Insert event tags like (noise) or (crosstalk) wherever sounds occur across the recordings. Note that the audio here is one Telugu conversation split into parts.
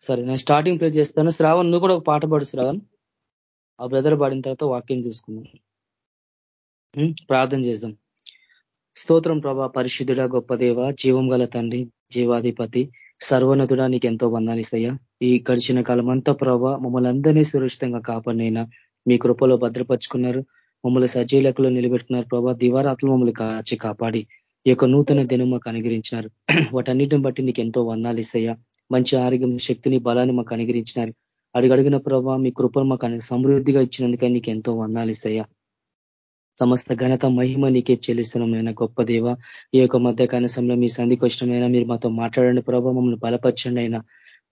సరే నేను స్టార్టింగ్ ప్లే చేస్తాను. శ్రావణ్ నువ్వు కూడా ఒక పాట పాడు శ్రావణ్. ఆ బ్రదర్ పాడిన తర్వాత వాక్యం చూసుకుందాం. ప్రార్థన చేద్దాం. స్తోత్రం ప్రభా పరిశుద్ధుడ గొప్ప దేవ జీవం గల తండ్రి జీవాధిపతి సర్వనతుడా నీకు ఎంతో వందాలిస్తయ్యా ఈ గడిచిన కాలం అంతా ప్రభా మమ్మల్ని అందరినీ సురక్షితంగా కాపాడినైనా మీ కృపలో భద్రపరుచుకున్నారు. మమ్మల్ని సజీలకులో నిలబెట్టుకున్నారు ప్రభా దివారాత్రులు మమ్మల్ని కాచి కాపాడి. ఈ యొక్క నూతన దినం మాకు అనుగ్రహించినారు. (clears throat) వాటన్నిటిని బట్టి నీకు ఎంతో వందాలు మంచి ఆరోగ్యం శక్తిని బలాన్ని మాకు అనుగ్రహించినారు. అడుగడిగిన ప్రభావ మీ కృపను మాకు సమృద్ధిగా ఇచ్చినందుకని నీకు ఎంతో వందాలు ఇస్తాయా సమస్త ఘనత మహిమ నీకే చెల్లిస్తున్నాం గొప్ప దేవ. ఈ యొక్క మధ్య కనసంలో మీ సంధికి వచ్చినమైనా మీరు మాతో మాట్లాడండి ప్రభావ మమ్మల్ని బలపరచండి అయినా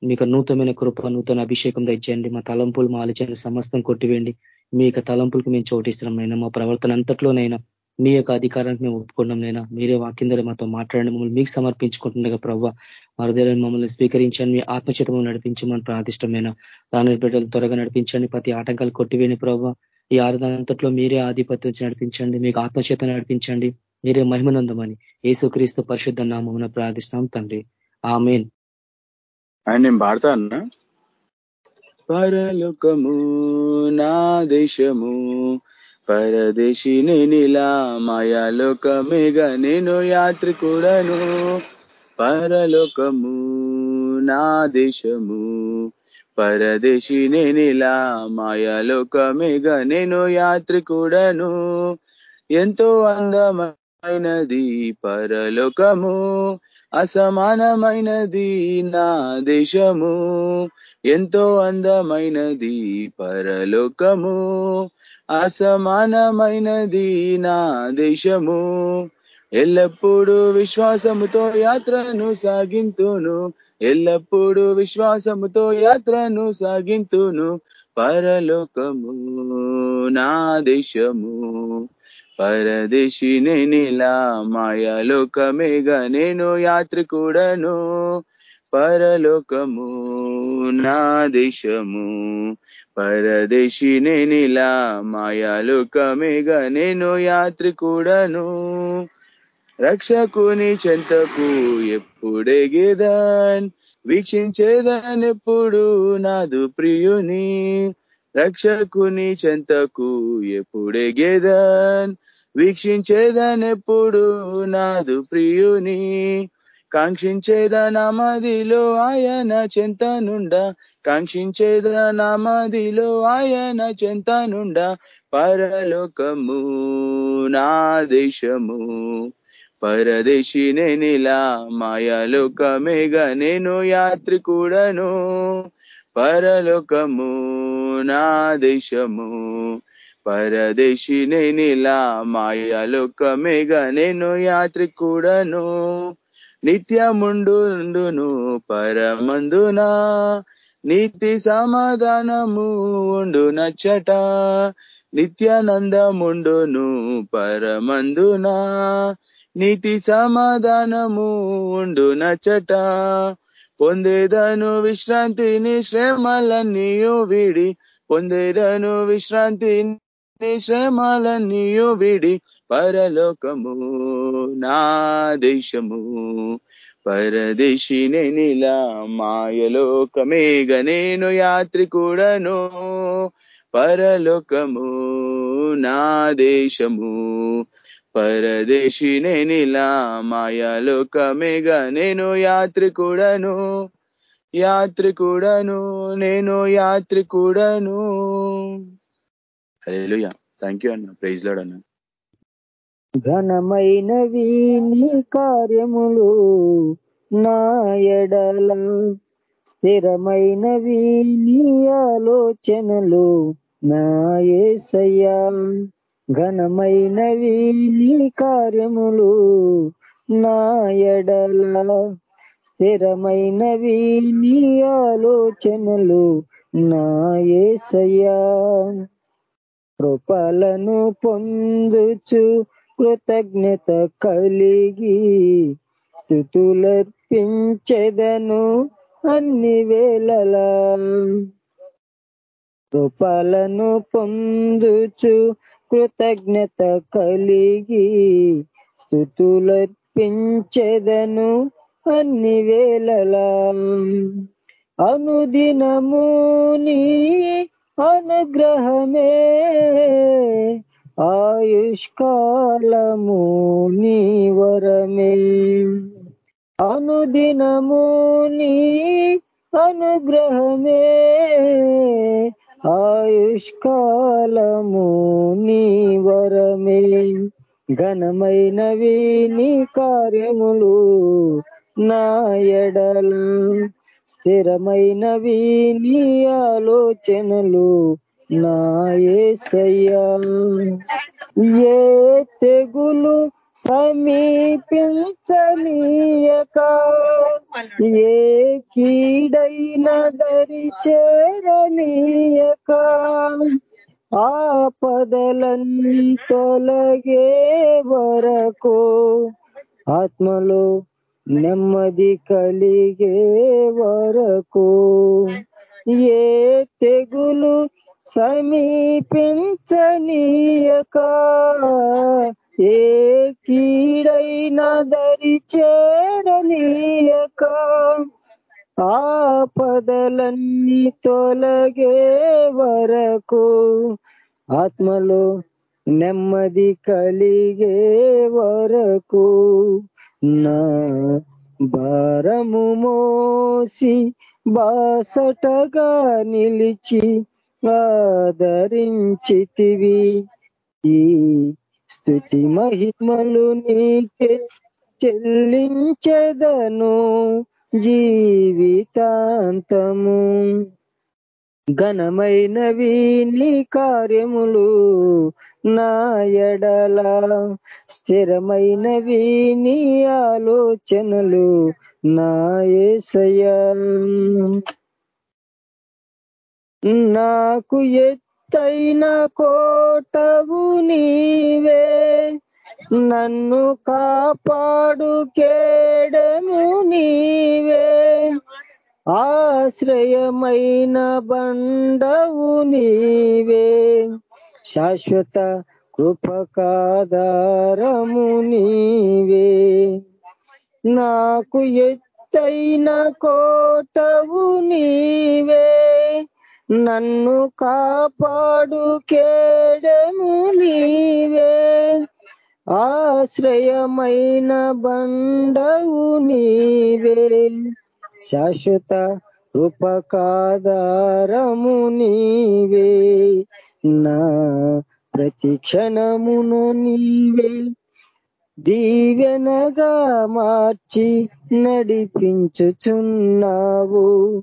మీకు నూతనమైన కృప నూతన అభిషేకం తెచ్చేయండి మా తలంపులు మా ఆలోచన సమస్తం కొట్టివేయండి. మీ యొక్క తలంపులకు మేము చోటిస్తున్నాం మా ప్రవర్తన అంతట్లోనైనా మీ యొక్క అధికారానికి మేము ఒప్పుకున్నాం నైనా మీరే వాక్యం ద్వారా మాతో మాట్లాడండి. మమ్మల్ని మీకు సమర్పించుకుంటుండగా ప్రవ్వ. మరదేలను మమ్మల్ని స్వీకరించండి. మీ ఆత్మచేతము నడిపించమని ప్రాదిష్టమైన రాని బిడ్డలు త్వరగా నడిపించండి. ప్రతి ఆటంకాలు కొట్టివేని ప్రవ్వ. ఈ ఆరాధనంతట్లో మీరే ఆధిపత్యం నడిపించండి. మీకు ఆత్మచేత నడిపించండి. మీరే మహిమనందమని ఏసుక్రీస్తు పరిశుద్ధ నామమున ప్రార్థిస్తున్నాం తండ్రి. ఆమెన్. ఆయన నేను పాడతా అన్నా? పరలోకము నా దేశము పరదేశిని నిలా మాయాలోకమేగ నేను యాత్రికుడను. పరలోకము నా దేశము. పరదేశిని నిలా మాయాలోకమేగ నేను యాత్రికుడను. ఎంతో అందమైనది పరలోకము. అసమానమైనది నా దేశము ఎంతో అందమైనది పరలోకము. అసమానమైనది నా దేశము ఎల్లప్పుడూ విశ్వాసముతో యాత్రను సాగింతును. ఎల్లప్పుడూ విశ్వాసముతో యాత్రను సాగింతును. పరలోకము నా దేశము. పరదేశి నేనిలా మాయాలోకమేగా నేను యాత్రికుడను. పరలోకము నా దేశము. పరదేశి నేనిలా మాయాలోకమేగా నేను యాత్రికుడను. రక్షకుని చెంతకు ఎప్పుడెగేదాన్ వీక్షించేదాన్ ఎప్పుడు నాదు ప్రియుని? రక్షకుని చెంతకు ఎప్పుడెగేదాన్ వీక్షించేదాన్ ఎప్పుడు నాదు ప్రియుని? కాంక్షించేదా నామదిలో ఆయన చెంతనుండా కాంక్షించేదా నామదిలో ఆయన చెంతనుండా పరలోకము నా దేశము. పరదేశి నేనిలా మాయలోకమేగా నేను యాత్రికుడను. పరలోకము నా దేశము. పరదేశి నేనిలా మాయాలోకమేగా నేను యాత్రికుడను. నిత్యముండును పరమందునా నీతి సమాధానము ఉండు నచ్చట నిత్యానందముండును పరమందునా నీతి సమాధానము ఉండు నచ్చట పొందేదను విశ్రాంతిని శ్రమలన్నీయు విడి పొందేదను విశ్రాంతిని శ్రమలన్నీయు విడి పరలోకము నా దేశము. పరదేశిని నిలా మాయలోకమేగ నేను యాత్రికుడను పరలోకము నా దేశము. పరదేశినే నిలా మాయలోకమేగ నేను యాత్రికుడను యాత్రికుడను నేను యాత్రికుడను. హలో థ్యాంక్ యూ అన్న. ప్రైజ్ లాడ్ అన్న. ఘనమైనవి నీ కార్యములు నా ఎడల స్థిరమైనవి నీ ఆలోచనలు నా ఏసయ్యా. ఘనమైనవి నీ కార్యములు నా ఎడల. స్థిరమైనవి నీ ఆలోచనలు నా ఏసయ్యా. కృపలను పొందుచు కృతజ్ఞత కలిగి స్థుతులర్పించెదను అన్ని వేళలా. కృపలను పొందుచు కృతజ్ఞత కలిగి స్థుతులర్పించెదను అన్ని వేళలా. అనుదినము నీ అనుగ్రహమే ఆయుష్కాలము నీ వరమే. అనుదినము నీ అనుగ్రహమే ఆయుష్కాలము నీ వరమే. ఘనమైనవి నీ కార్యములు నా ఎడల. స్థిరమైనవి నీ ఆలోచనలు నా ఏసయ్యా. ఏ తెగులు సమీపించనీయక. ఏ కీడైన దరి చేరనీయక ఆపదలన్నీ తొలగే వరకు ఆత్మలో నెమ్మది కలిగే వరకు ఏ తెగులు సమీపించనీయక ఏ కీడైనా దరి చేరనీయక? ఆపదలన్నీ తొలగే వరకు ఆత్మలో నెమ్మది కలిగే వరకు నా భారము మోసి బాసటగా నిలిచి ఆదరించితివి. ఈ స్థుతి మహిమలు నీకే చెల్లించదను జీవితాంతము. ఘనమైనవి నీ కార్యములు నాయడలా స్థిరమైనవి నీ ఆలోచనలు నాయసయ నాకు ఎత్ ఎత్తైన కోటవు నీవే. నన్ను కాపాడు కేడము నీవే. ఆశ్రయమైన బండవు నీవే. శాశ్వత కృపకాధారము నీవే. నాకు ఎత్తైన కోటవు నీవే. నన్ను కాపాడు కేడము నీవే. ఆశ్రయమైన బండవు నీవే. శాశ్వత రూపకాధారము నీవే. నా ప్రతి క్షణమును నీవే. దీవెనగా మార్చి నడిపించుచున్నావు.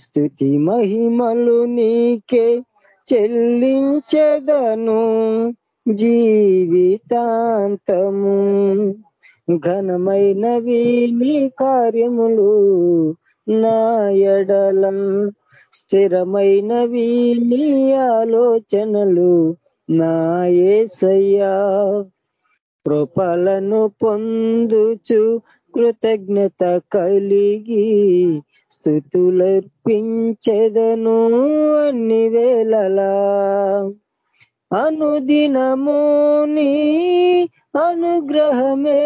స్థుతి మహిమలు నీకే చెల్లించెదను జీవితాంతము. ఘనమైనవి నీ కార్యములు నాయడల స్థిరమైనవి నీ ఆలోచనలు నాయసయ్యా కృపలను పొందుచు కృతజ్ఞత కలిగి స్థుతులర్పించెదను అన్ని వేళలా. అనుదినము నీ అనుగ్రహమే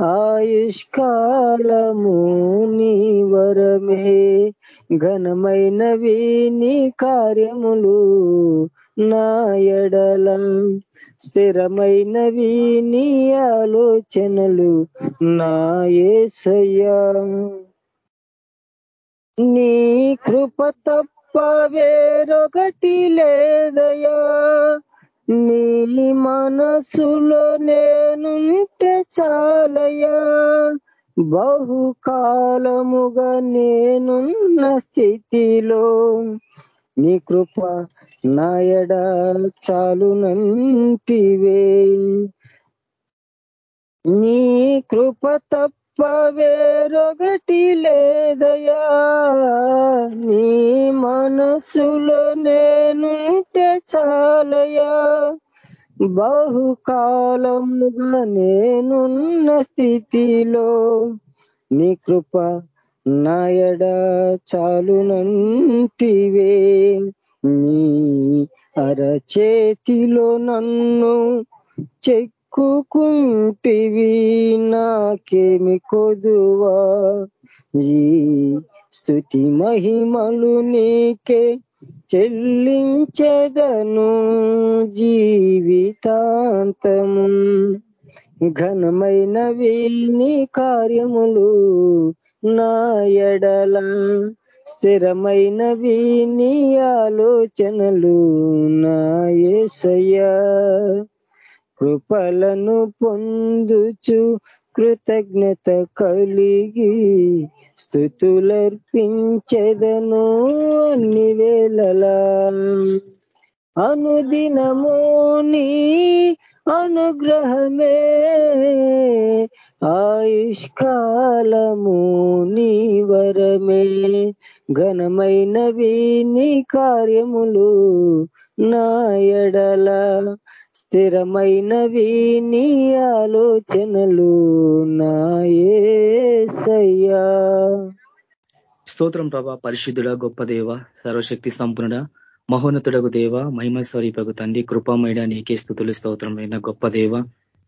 ఆయుష్కాలము నీ వరమే. ఘనమైనవి నీ కార్యములు నాయడల స్థిరమైనవి నీ ఆలోచనలు నాయసయ్యా నీ కృప తప్ప వేరొకటి లేదయా నీ మనసులో నేనుంటే చాలయా బహుకాలముగా నేనున్న స్థితిలో నీ కృప నాయడ చాలునంటివే. నీ కృప తప్ప వేరొకటి లేదయా నీ మనసులో నేనుంటే చాలయా బహుకాలముగా నేనున్న స్థితిలో నీ కృప నాయడ చాలునంటివే. నీ అరచేతిలో నన్ను చెక్కుకుంటివి నాకేమి కొదువా? ఈ స్థుతి మహిమలు నీకే చెల్లించెదను జీవితాంతము. ఘనమైనవి నీ కార్యములు నా ఎడల. స్థిరమైనవి నీ ఆలోచనలు నా ఏసయ్యా. కృపలను పొందుచు కృతజ్ఞత కలిగి స్థుతులర్పించెదను అన్ని వేళలా. అనుదినమోని అనుగ్రహమే ఆయుష్కాలము నీ వరమే. ఘనమైనవి నీ కార్యములు నా ఎడల. స్థిరమైనవి నీ ఆలోచనలు నాయసయ్యా స్తోత్రం ప్రభా పరిశుద్ధుడ గొప్ప దేవ సర్వశక్తి సంపన్నుడ మహోన్నతుడకు దేవ మహిమస్వరీపకు తండ్రి కృపామయడ నీకే స్థుతులు స్తోత్రమైన గొప్ప దేవ.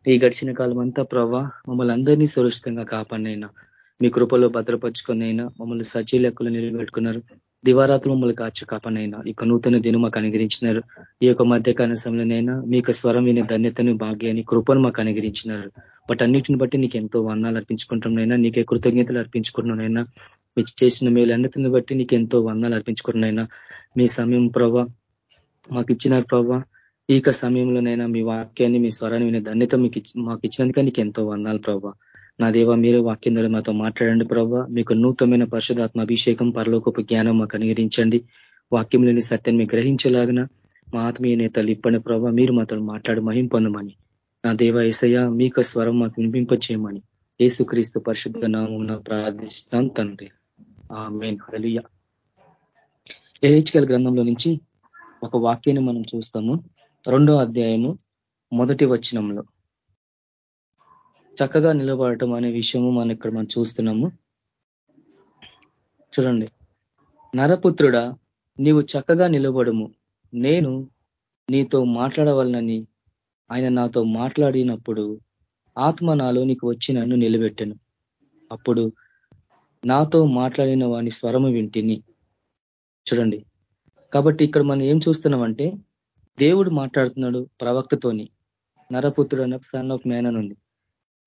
ఈ గడిచిన కాలం అంతా ప్రభా మమ్మల్ని అందరినీ సురక్షితంగా కాపాడినైనా మీ కృపలో భద్రపరుచుకునైనా మమ్మల్ని సజీ లెక్కలు నిలబెట్టుకున్నారు. దివారాత్రులు మమ్మల్ని కాచి ఈ ఇక నూతన దినం మాకు అనుగరించినారు ఈ యొక్క మధ్యకాల సమయంలోనైనా మీకు స్వరం వినే ధన్యతను భాగ్యాన్ని కృపను మాకు అనుగరించినారు బట్ అన్నిటిని బట్టి నీకు ఎంతో వర్ణాలు అర్పించుకుంటున్నాయినా నీకే కృతజ్ఞతలు అర్పించుకుంటున్నాయినా మీరు చేసిన మేలు అన్నిటిని బట్టి నీకు ఎంతో వందలు అర్పించుకున్నైనా మీ సమయం ప్రభా మాకు ఇచ్చినారు ప్రభా. ఈ సమయంలోనైనా మీ వాక్యాన్ని మీ స్వరాన్ని వినే ధన్యత మీకు మాకు ఇచ్చినందుకే నీకు ఎంతో వందాలు ప్రభా. నా దేవ మీరే వాక్యం ద్వారా మాతో మాట్లాడండి ప్రభా. మీకు నూతనమైన పరిశుధాత్మ అభిషేకం పరలోకపు జ్ఞానం మాకు అనుగరించండి వాక్యం లేని సత్యాన్ని గ్రహించలాగిన మా ఆత్మీయ నేతలు ఇప్పని ప్రభా. మీరు మాతో మాట్లాడి మహింపొందమని నా దేవ ఏసయ్య మీకు స్వరం మాకు వినిపింపచేయమని. ఏసుక్రీస్తు పరిశుద్ధ నామం ప్రార్థిస్తాం తండ్రి. ఆ మెయిన్ హలియ ఏహెచ్కల్ గ్రంథంలో నుంచి ఒక వాక్యాన్ని మనం చూస్తాము. రెండో అధ్యాయము మొదటి వచనంలో. చక్కగా నిలబడటం అనే విషయము మనం ఇక్కడ మనం చూస్తున్నాము. చూడండి. నరపుత్రుడా నీవు చక్కగా నిలబడము. నేను నీతో మాట్లాడవలనని ఆయన నాతో మాట్లాడినప్పుడు ఆత్మ నాలో నీకు వచ్చి నన్ను నిలబెట్టను. అప్పుడు నాతో మాట్లాడిన వాని స్వరము వింటిని. చూడండి. కాబట్టి ఇక్కడ మనం ఏం చూస్తున్నామంటే దేవుడు మాట్లాడుతున్నాడు ప్రవక్తతోని. నరపుత్రుడు అన్న సన్ ఆఫ్ మ్యాన్ అని ఉంది.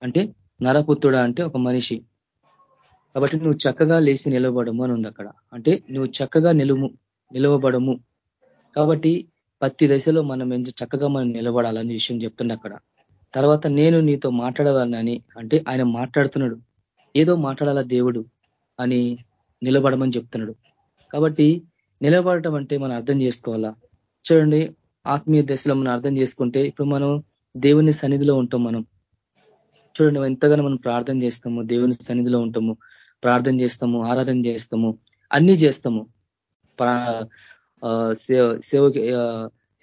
అంటే నరపుత్రుడ అంటే ఒక మనిషి. కాబట్టి నువ్వు చక్కగా లేచి నిలవబడము అని ఉంది అక్కడ. అంటే నువ్వు చక్కగా నిలుము నిలవబడము. కాబట్టి ప్రతి దశలో మనం ఎంత చక్కగా మనం నిలబడాలని విషయం చెప్తుంది అక్కడ. తర్వాత నేను నీతో మాట్లాడవాలని అంటే ఆయన మాట్లాడుతున్నాడు. ఏదో మాట్లాడాలా దేవుడు అని నిలబడమని చెప్తున్నాడు. కాబట్టి నిలబడటం అంటే మనం అర్థం చేసుకోవాలా? చూడండి ఆత్మీయ దశలో మనం అర్థం చేసుకుంటే ఇప్పుడు మనం దేవుని సన్నిధిలో ఉంటాం మనం. చూడండి ఎంతగానో మనం ప్రార్థన చేస్తాము దేవుని సన్నిధిలో ఉంటాము ప్రార్థన చేస్తాము ఆరాధన చేస్తాము అన్ని చేస్తాము. సేవకి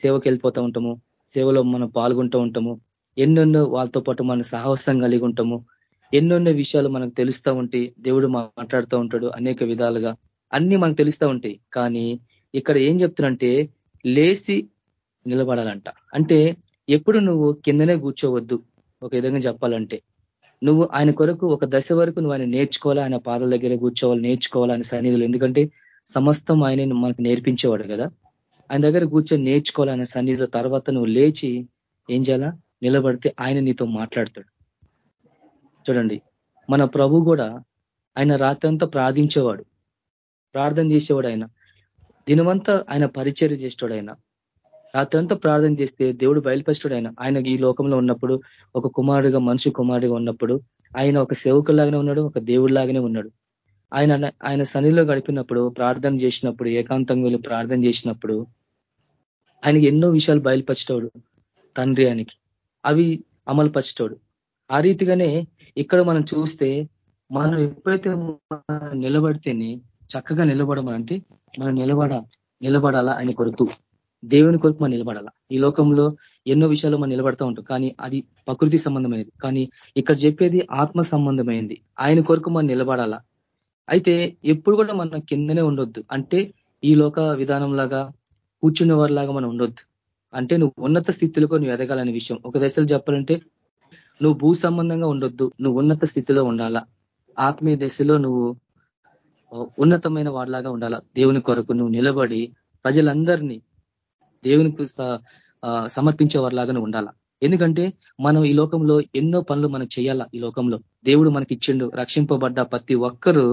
సేవకి వెళ్ళిపోతూ ఉంటాము సేవలో మనం పాల్గొంటూ ఉంటాము ఎన్నెన్నో వాళ్ళతో పాటు మనం సాహసం కలిగి ఉంటాము ఎన్నెన్నో విషయాలు మనకు తెలుస్తూ ఉంటాయి దేవుడు మాట్లాడుతూ ఉంటాడు అనేక విధాలుగా. అన్ని మనకు తెలుస్తూ ఉంటాయి కానీ ఇక్కడ ఏం చెప్తున్నంటే లేచి నిలబడాలంట. అంటే ఎప్పుడు నువ్వు కిందనే కూర్చోవద్దు. ఒక విధంగా చెప్పాలంటే నువ్వు ఆయన కొరకు ఒక దశ వరకు నువ్వు ఆయన నేర్చుకోవాలా? ఆయన పాదల దగ్గర కూర్చోవాలి నేర్చుకోవాలి ఆయన సన్నిధులు? ఎందుకంటే సమస్తం ఆయన మనకు నేర్పించేవాడు కదా. ఆయన దగ్గర కూర్చొని నేర్చుకోవాలి ఆయన సన్నిధిలో తర్వాత నువ్వు లేచి ఏం చేయాలా? నిలబడితే ఆయన నీతో మాట్లాడతాడు. చూడండి మన ప్రభు కూడా ఆయన రాత్రంతా ప్రార్థించేవాడు. ప్రార్థన చేసేవాడు ఆయన. దినమంతా ఆయన పరిచర్య చేసేవాడు ఆయన. రాత్రంతా ప్రార్థన చేస్తే దేవుడు బయలుపరిచాడు ఆయన ఆయన ఈ లోకంలో ఉన్నప్పుడు ఒక కుమారుడిగా మనిషి కుమారుడిగా ఉన్నప్పుడు ఆయన ఒక సేవకులాగానే ఉన్నాడు ఒక దేవుడిలాగానే ఉన్నాడు. ఆయన ఆయన సన్నిధిలో గడిపినప్పుడు ప్రార్థన చేసినప్పుడు ఏకాంతంగా వెళ్ళి ప్రార్థన చేసినప్పుడు ఆయనకి ఎన్నో విషయాలు బయలుపరిచేవాడు తండ్రి ఆయనకి. అవి అమలు పరచటోడు ఆ రీతిగానే ఇక్కడ మనం చూస్తే మనం ఎప్పుడైతే నిలబడితేనే చక్కగా నిలబడమంటే మనం నిలబడ నిలబడాలా ఆయన కొరకు. దేవుని కొరకు మనం నిలబడాలా. ఈ లోకంలో ఎన్నో విషయాలు మనం నిలబడతా ఉంటాం. కానీ అది ప్రకృతి సంబంధమైనది. కానీ ఇక్కడ చెప్పేది ఆత్మ సంబంధమైంది. ఆయన కొరకు మనం నిలబడాలా. అయితే ఎప్పుడు కూడా మనం కిందనే ఉండొద్దు. అంటే ఈ లోక విధానం లాగా కూర్చున్న వారిలాగా మనం ఉండొద్దు. అంటే నువ్వు ఉన్నత స్థితిలో నువ్వు ఎదగాలనే విషయం. ఒక దశలో చెప్పాలంటే నువ్వు భూ సంబంధంగా ఉండొద్దు. నువ్వు ఉన్నత స్థితిలో ఉండాలా. ఆత్మీయ దశలో నువ్వు ఉన్నతమైన వాడిలాగా ఉండాలా. దేవుని కొరకు నువ్వు నిలబడి ప్రజలందరినీ దేవునికి సమర్పించే వారిలాగానే ఉండాలా? ఎందుకంటే మనం ఈ లోకంలో ఎన్నో పనులు మనం చేయాలా ఈ లోకంలో? దేవుడు మనకి ఇచ్చిండు రక్షింపబడ్డ ప్రతి ఒక్కరూ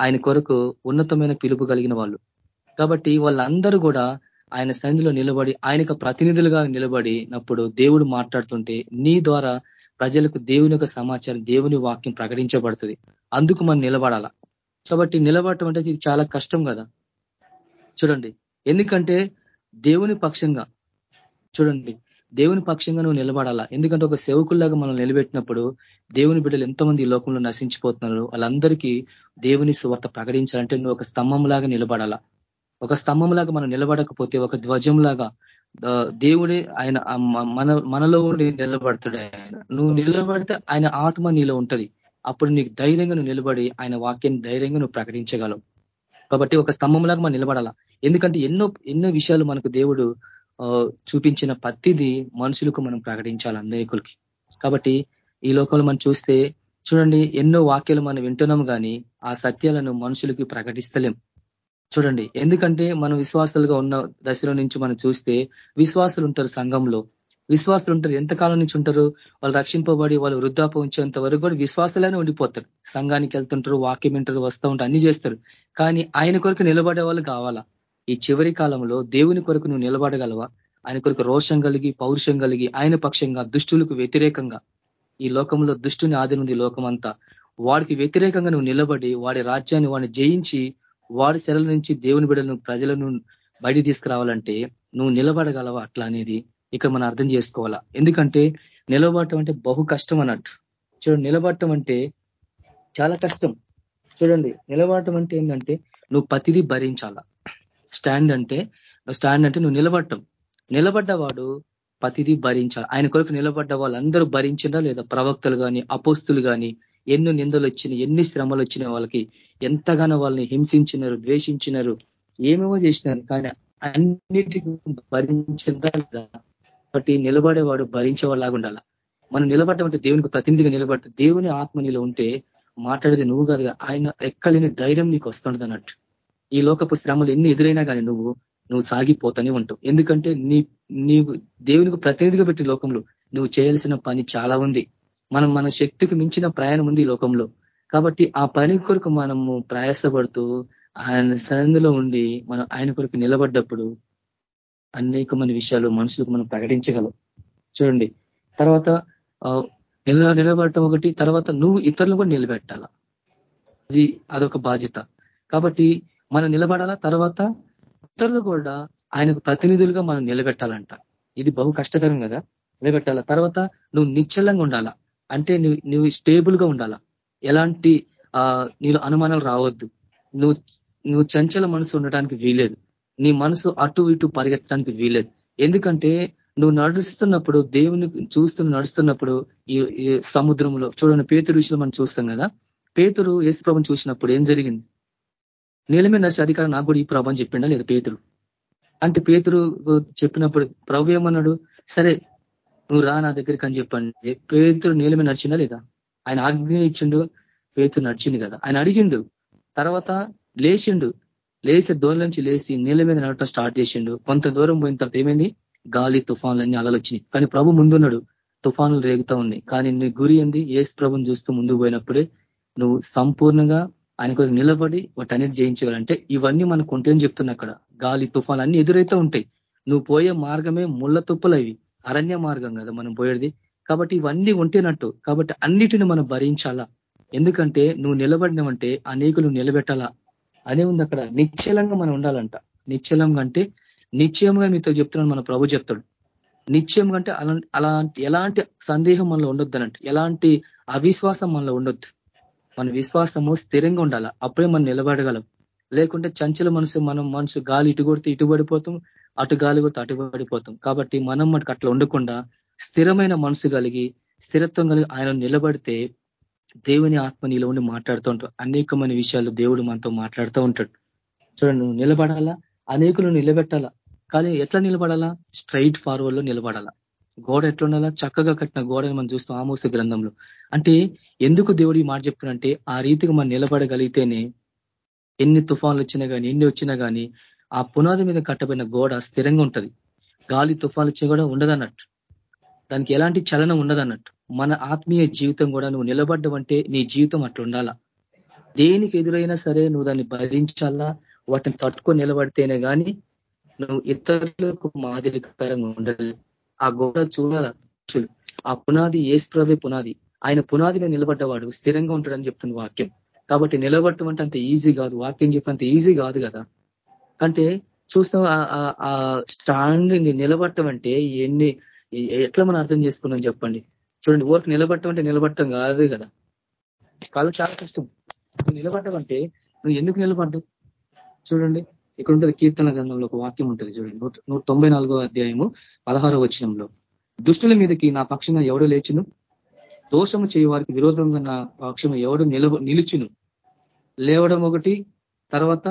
ఆయన కొరకు ఉన్నతమైన పిలుపు కలిగిన వాళ్ళు. కాబట్టి వాళ్ళందరూ కూడా ఆయన సన్నిధిలో నిలబడి ఆయనకు ప్రతినిధులుగా నిలబడినప్పుడు దేవుడు మాట్లాడుతుంటే నీ ద్వారా ప్రజలకు దేవుని యొక్క సమాచారం దేవుని వాక్యం ప్రకటించబడుతుంది. అందుకు మనం నిలబడాల? కాబట్టి నిలబడటం అంటే ఇది చాలా కష్టం కదా. చూడండి. ఎందుకంటే దేవుని పక్షంగా. చూడండి దేవుని పక్షంగా నువ్వు నిలబడాలా? ఎందుకంటే ఒక సేవకుల్లాగా మనం నిలబెట్టినప్పుడు దేవుని బిడ్డలు ఎంతమంది ఈ లోకంలో నశించిపోతున్నారు. వాళ్ళందరికీ దేవుని సువార్త ప్రకటించాలంటే నువ్వు ఒక స్తంభంలాగా నిలబడాలా? ఒక స్తంభంలాగా మనం నిలబడకపోతే ఒక ధ్వజంలాగా దేవుడే ఆయన మన మనలో ఉండి నిలబడతాడు ఆయన. నువ్వు నిలబడితే ఆయన ఆత్మ నీలో ఉంటది. అప్పుడు నీకు ధైర్యంగా నువ్వు నిలబడి ఆయన వాక్యాన్ని ధైర్యంగా నువ్వు ప్రకటించగలవు. కాబట్టి ఒక స్తంభంలాగా మనం నిలబడాలా? ఎందుకంటే ఎన్నో ఎన్నో విషయాలు మనకు దేవుడు చూపించిన పత్తిది మనుషులకు మనం ప్రకటించాలి అనేకులకి. కాబట్టి ఈ లోకంలో మనం చూస్తే చూడండి ఎన్నో వాక్యాలు మనం వింటున్నాం కానీ ఆ సత్యాలను మనుషులకి ప్రకటిస్తలేం. చూడండి ఎందుకంటే మనం విశ్వాసాలుగా ఉన్న దశలో నుంచి మనం చూస్తే విశ్వాసులు ఉంటారు సంఘంలో. విశ్వాసులు ఉంటారు ఎంతకాలం నుంచి ఉంటారు? వాళ్ళు రక్షింపబడి వాళ్ళు వృద్ధాప ఉంచేంత వరకు కూడా విశ్వాసాలనే ఉండిపోతారు. సంఘానికి వెళ్తుంటారు వాక్యం వింటారు వస్తూ ఉంటారు అన్ని చేస్తారు. కానీ ఆయన కొరకు నిలబడే వాళ్ళు కావాలా? ఈ చివరి కాలంలో దేవుని కొరకు నువ్వు నిలబడగలవా? ఆయన కొరకు రోషం కలిగి పౌరుషం కలిగి ఆయన పక్షంగా దుష్టులకు వ్యతిరేకంగా. ఈ లోకంలో దుష్టుని ఆదినుంది లోకమంతా. వాడికి వ్యతిరేకంగా నువ్వు నిలబడి వాడి రాజ్యాన్ని వాడిని జయించి వాడి చెరల నుంచి దేవుని బిడ్డలను ప్రజలను బయట తీసుకురావాలంటే నువ్వు నిలబడగలవా అట్లా అనేది? ఇక్కడ మనం అర్థం చేసుకోవాలా. ఎందుకంటే నిలబడటం అంటే బహు కష్టం అన్నట్టు. చూడండి నిలబడటం అంటే చాలా కష్టం. చూడండి నిలబడటం అంటే ఏంటంటే నువ్వు ప్రతిదీ భరించాలా. స్టాండ్ అంటే స్టాండ్ అంటే నువ్వు నిలబడటం. నిలబడ్డవాడు ప్రతిదీ భరించాలి. ఆయన కొరకు నిలబడ్డ వాళ్ళందరూ భరించినా లేదా ప్రవక్తలు కానీ అపోస్తులు కానీ ఎన్నో నిందలు వచ్చినాయి ఎన్ని శ్రమలు వచ్చిన వాళ్ళకి ఎంతగానో వాళ్ళని హింసించినారు ద్వేషించినారు ఏమేమో చేసినారు కానీ అన్నిటికీ భరించిందా కాబట్టి నిలబడేవాడు భరించేవాళ్ళలాగా ఉండాల. మనం నిలబడటం దేవునికి ప్రతినిధిగా నిలబడితే దేవుని ఆత్మ నీలో ఉంటే మాట్లాడేది నువ్వు కాదు ఆయన ఎక్కలేని ధైర్యం నీకు వస్తుండదు అన్నట్టు. ఈ లోకపు శ్రమలు ఎన్ని ఎదురైనా కానీ నువ్వు నువ్వు సాగిపోతూనే ఉంటావు. ఎందుకంటే నీ నీవు దేవునికి ప్రతినిధిగా పెట్టిన లోకంలో నువ్వు చేయాల్సిన పని చాలా ఉంది. మనం మన శక్తికి మించిన ప్రయాణం ఉంది ఈ లోకంలో. కాబట్టి ఆ పని కొరకు మనము ప్రయాసపడుతూ ఆయన సన్నిధిలో ఉండి మనం ఆయన కొరకు నిలబడ్డప్పుడు అనేకమైన విషయాలు మనుషులకు మనం ప్రకటించగలం. చూడండి తర్వాత నిల నిలబడటం ఒకటి తర్వాత నువ్వు ఇతరులు కూడా నిలబెట్టాల? అది అదొక బాధ్యత. కాబట్టి మనం నిలబడాలా? తర్వాత ఇతరులు కూడా ఆయనకు ప్రతినిధులుగా మనం నిలబెట్టాలంట. ఇది బహు కష్టకరం కదా? నిలబెట్టాల? తర్వాత నువ్వు నిశ్చలంగా ఉండాలా? అంటే నువ్వు నువ్వు స్టేబుల్గా ఉండాలా? ఎలాంటి నీళ్ళు అనుమానాలు రావద్దు. నువ్వు నువ్వు చంచల మనసు ఉండటానికి వీలేదు నీ మనసు అటు ఇటు పరిగెత్తడానికి వీలేదు ఎందుకంటే నువ్వు నడుస్తున్నప్పుడు దేవుని చూస్తూ నడుస్తున్నప్పుడు ఈ సముద్రంలో చూడండి పేతురు విషయంలో మనం చూస్తాం కదా? పేతురు యేసు చూసినప్పుడు ఏం జరిగింది? నీళ్ళ నడిచే అధికారం నాకు కూడా ఈ ప్రభు చెప్పిండా లేదా పేతురు? అంటే పేతురు చెప్పినప్పుడు ప్రభు ఏమన్నాడు? సరే నువ్వు రా నా దగ్గరికి అని చెప్పండి. పేతురు నేల మీద నడిచిందా లేదా? ఆయన ఆజ్ఞ ఇచ్చిండు పేతురు నడిచిండు కదా? ఆయన అడిగిండు. తర్వాత లేచిండు. లేచి దూరం నుంచి లేచి నీళ్ళ మీద నడటం స్టార్ట్ చేసిండు. కొంత దూరం పోయిన తర్వాత ఏమైంది? గాలి తుఫాన్లు అన్ని అలలు వచ్చినాయి. కానీ ప్రభు ముందున్నాడు. తుఫాన్లు రేగుతా ఉన్నాయి. కానీ నీ గురి ఏంది? ఏసు ప్రభుని చూస్తూ ముందుకు పోయినప్పుడే నువ్వు సంపూర్ణంగా ఆయన కొరకు నిలబడి వాటన్నిటి జయించగలంటే ఇవన్నీ మనకు ఉంటాయని చెప్తున్నా అక్కడ. గాలి తుఫాన్లు అన్ని ఎదురైతే ఉంటాయి. నువ్వు పోయే మార్గమే ముళ్ళ తుప్పలు అవి. అరణ్య మార్గం కదా మనం పోయేది. కాబట్టి ఇవన్నీ ఉంటేనట్టు. కాబట్టి అన్నిటిని మనం భరించాలా? ఎందుకంటే నువ్వు నిలబడినవంటే అనేకులు నిలబెట్టాలా? అదే ఉంది అక్కడ. నిశ్చలంగా మనం ఉండాలంట. నిశ్చలంగా అంటే నిశ్చయంగా మీతో చెప్తున్నాను మన ప్రభు చెప్తాడు. నిశ్చయం అంటే అలాంటి ఎలాంటి సందేహం మనలో ఉండొద్దనంట ఎలాంటి అవిశ్వాసం మనలో ఉండొద్దు. మన విశ్వాసము స్థిరంగా ఉండాలి? అప్పుడే మనం నిలబడగలం. లేకుంటే చంచల మనసు మనం మనసు గాలి ఇటు కొడితే ఇటు పడిపోతాం అటు గాలి కొడితే అటు పడిపోతాం. కాబట్టి మనం మనకు అట్లా ఉండకుండా స్థిరమైన మనసు కలిగి స్థిరత్వం కలిగి ఆయన నిలబడితే దేవుని ఆత్మ నీలో ఉండి మాట్లాడుతూ ఉంటాడు. అనేకమైన విషయాలు దేవుడు మనతో మాట్లాడుతూ ఉంటాడు. చూడండి నువ్వు నిలబడాలా? అనేకులు నిలబెట్టాలా? కానీ ఎట్లా నిలబడాలా? స్ట్రైట్ ఫార్వర్డ్లో నిలబడాలా. గోడ ఎట్లుండాలా చక్కగా కట్టిన గోడని మనం చూస్తాం ఆమోస గ్రంథంలో. అంటే ఎందుకు దేవుడు ఈ మాట చెప్తున్నంటే ఆ రీతిగా మనం నిలబడగలిగితేనే ఎన్ని తుఫాన్లు వచ్చినా కానీ ఎన్ని వచ్చినా కానీ ఆ పునాది మీద కట్టబడిన గోడ స్థిరంగా ఉంటది. గాలి తుఫాన్లు వచ్చినా కూడా ఉండదన్నట్టు. దానికి ఎలాంటి చలనం ఉండదన్నట్టు. మన ఆత్మీయ జీవితం కూడా నువ్వు నిలబడ్డవంటే నీ జీవితం అట్లా ఉండాలా? దేనికి ఎదురైనా సరే నువ్వు దాన్ని భరించాలా? వాటిని తట్టుకొని నిలబడితేనే కానీ నువ్వు ఇతరులకు మాదిరికరంగా ఉండాలి. ఆ గోడ చూడాల? ఆ పునాది ఏసుప్రవే పునాది. ఆయన పునాది మీద నిలబడ్డవాడు స్థిరంగా ఉంటాడని చెప్తుంది వాక్యం. కాబట్టి నిలబడటం అంటే అంత ఈజీ కాదు. వాక్యం చెప్పినంత ఈజీ కాదు కదా. అంటే చూస్తాం ఆ స్టాండ్ నిలబడటం అంటే ఎన్ని ఎట్లా మనం అర్థం చేసుకున్నాం చెప్పండి? చూడండి ఊరికి నిలబట్టం అంటే నిలబట్టం కాదు కదా. కాదు చాలా కష్టం. నువ్వు నిలబడ్డవంటే నువ్వు ఎందుకు నిలబడ్డావు? చూడండి ఇక్కడ ఉంటుంది కీర్తన గ్రంథంలో ఒక వాక్యం ఉంటుంది చూడండి. నూట తొంభై అధ్యాయము పదహారో వచనంలో. దుష్టుల మీదకి నా పక్షంగా ఎవడో లేచును? దోషము చేయ వారికి విరోధంగా నా పక్షం ఎవడు నిలబ నిలుచును? లేవడం ఒకటి తర్వాత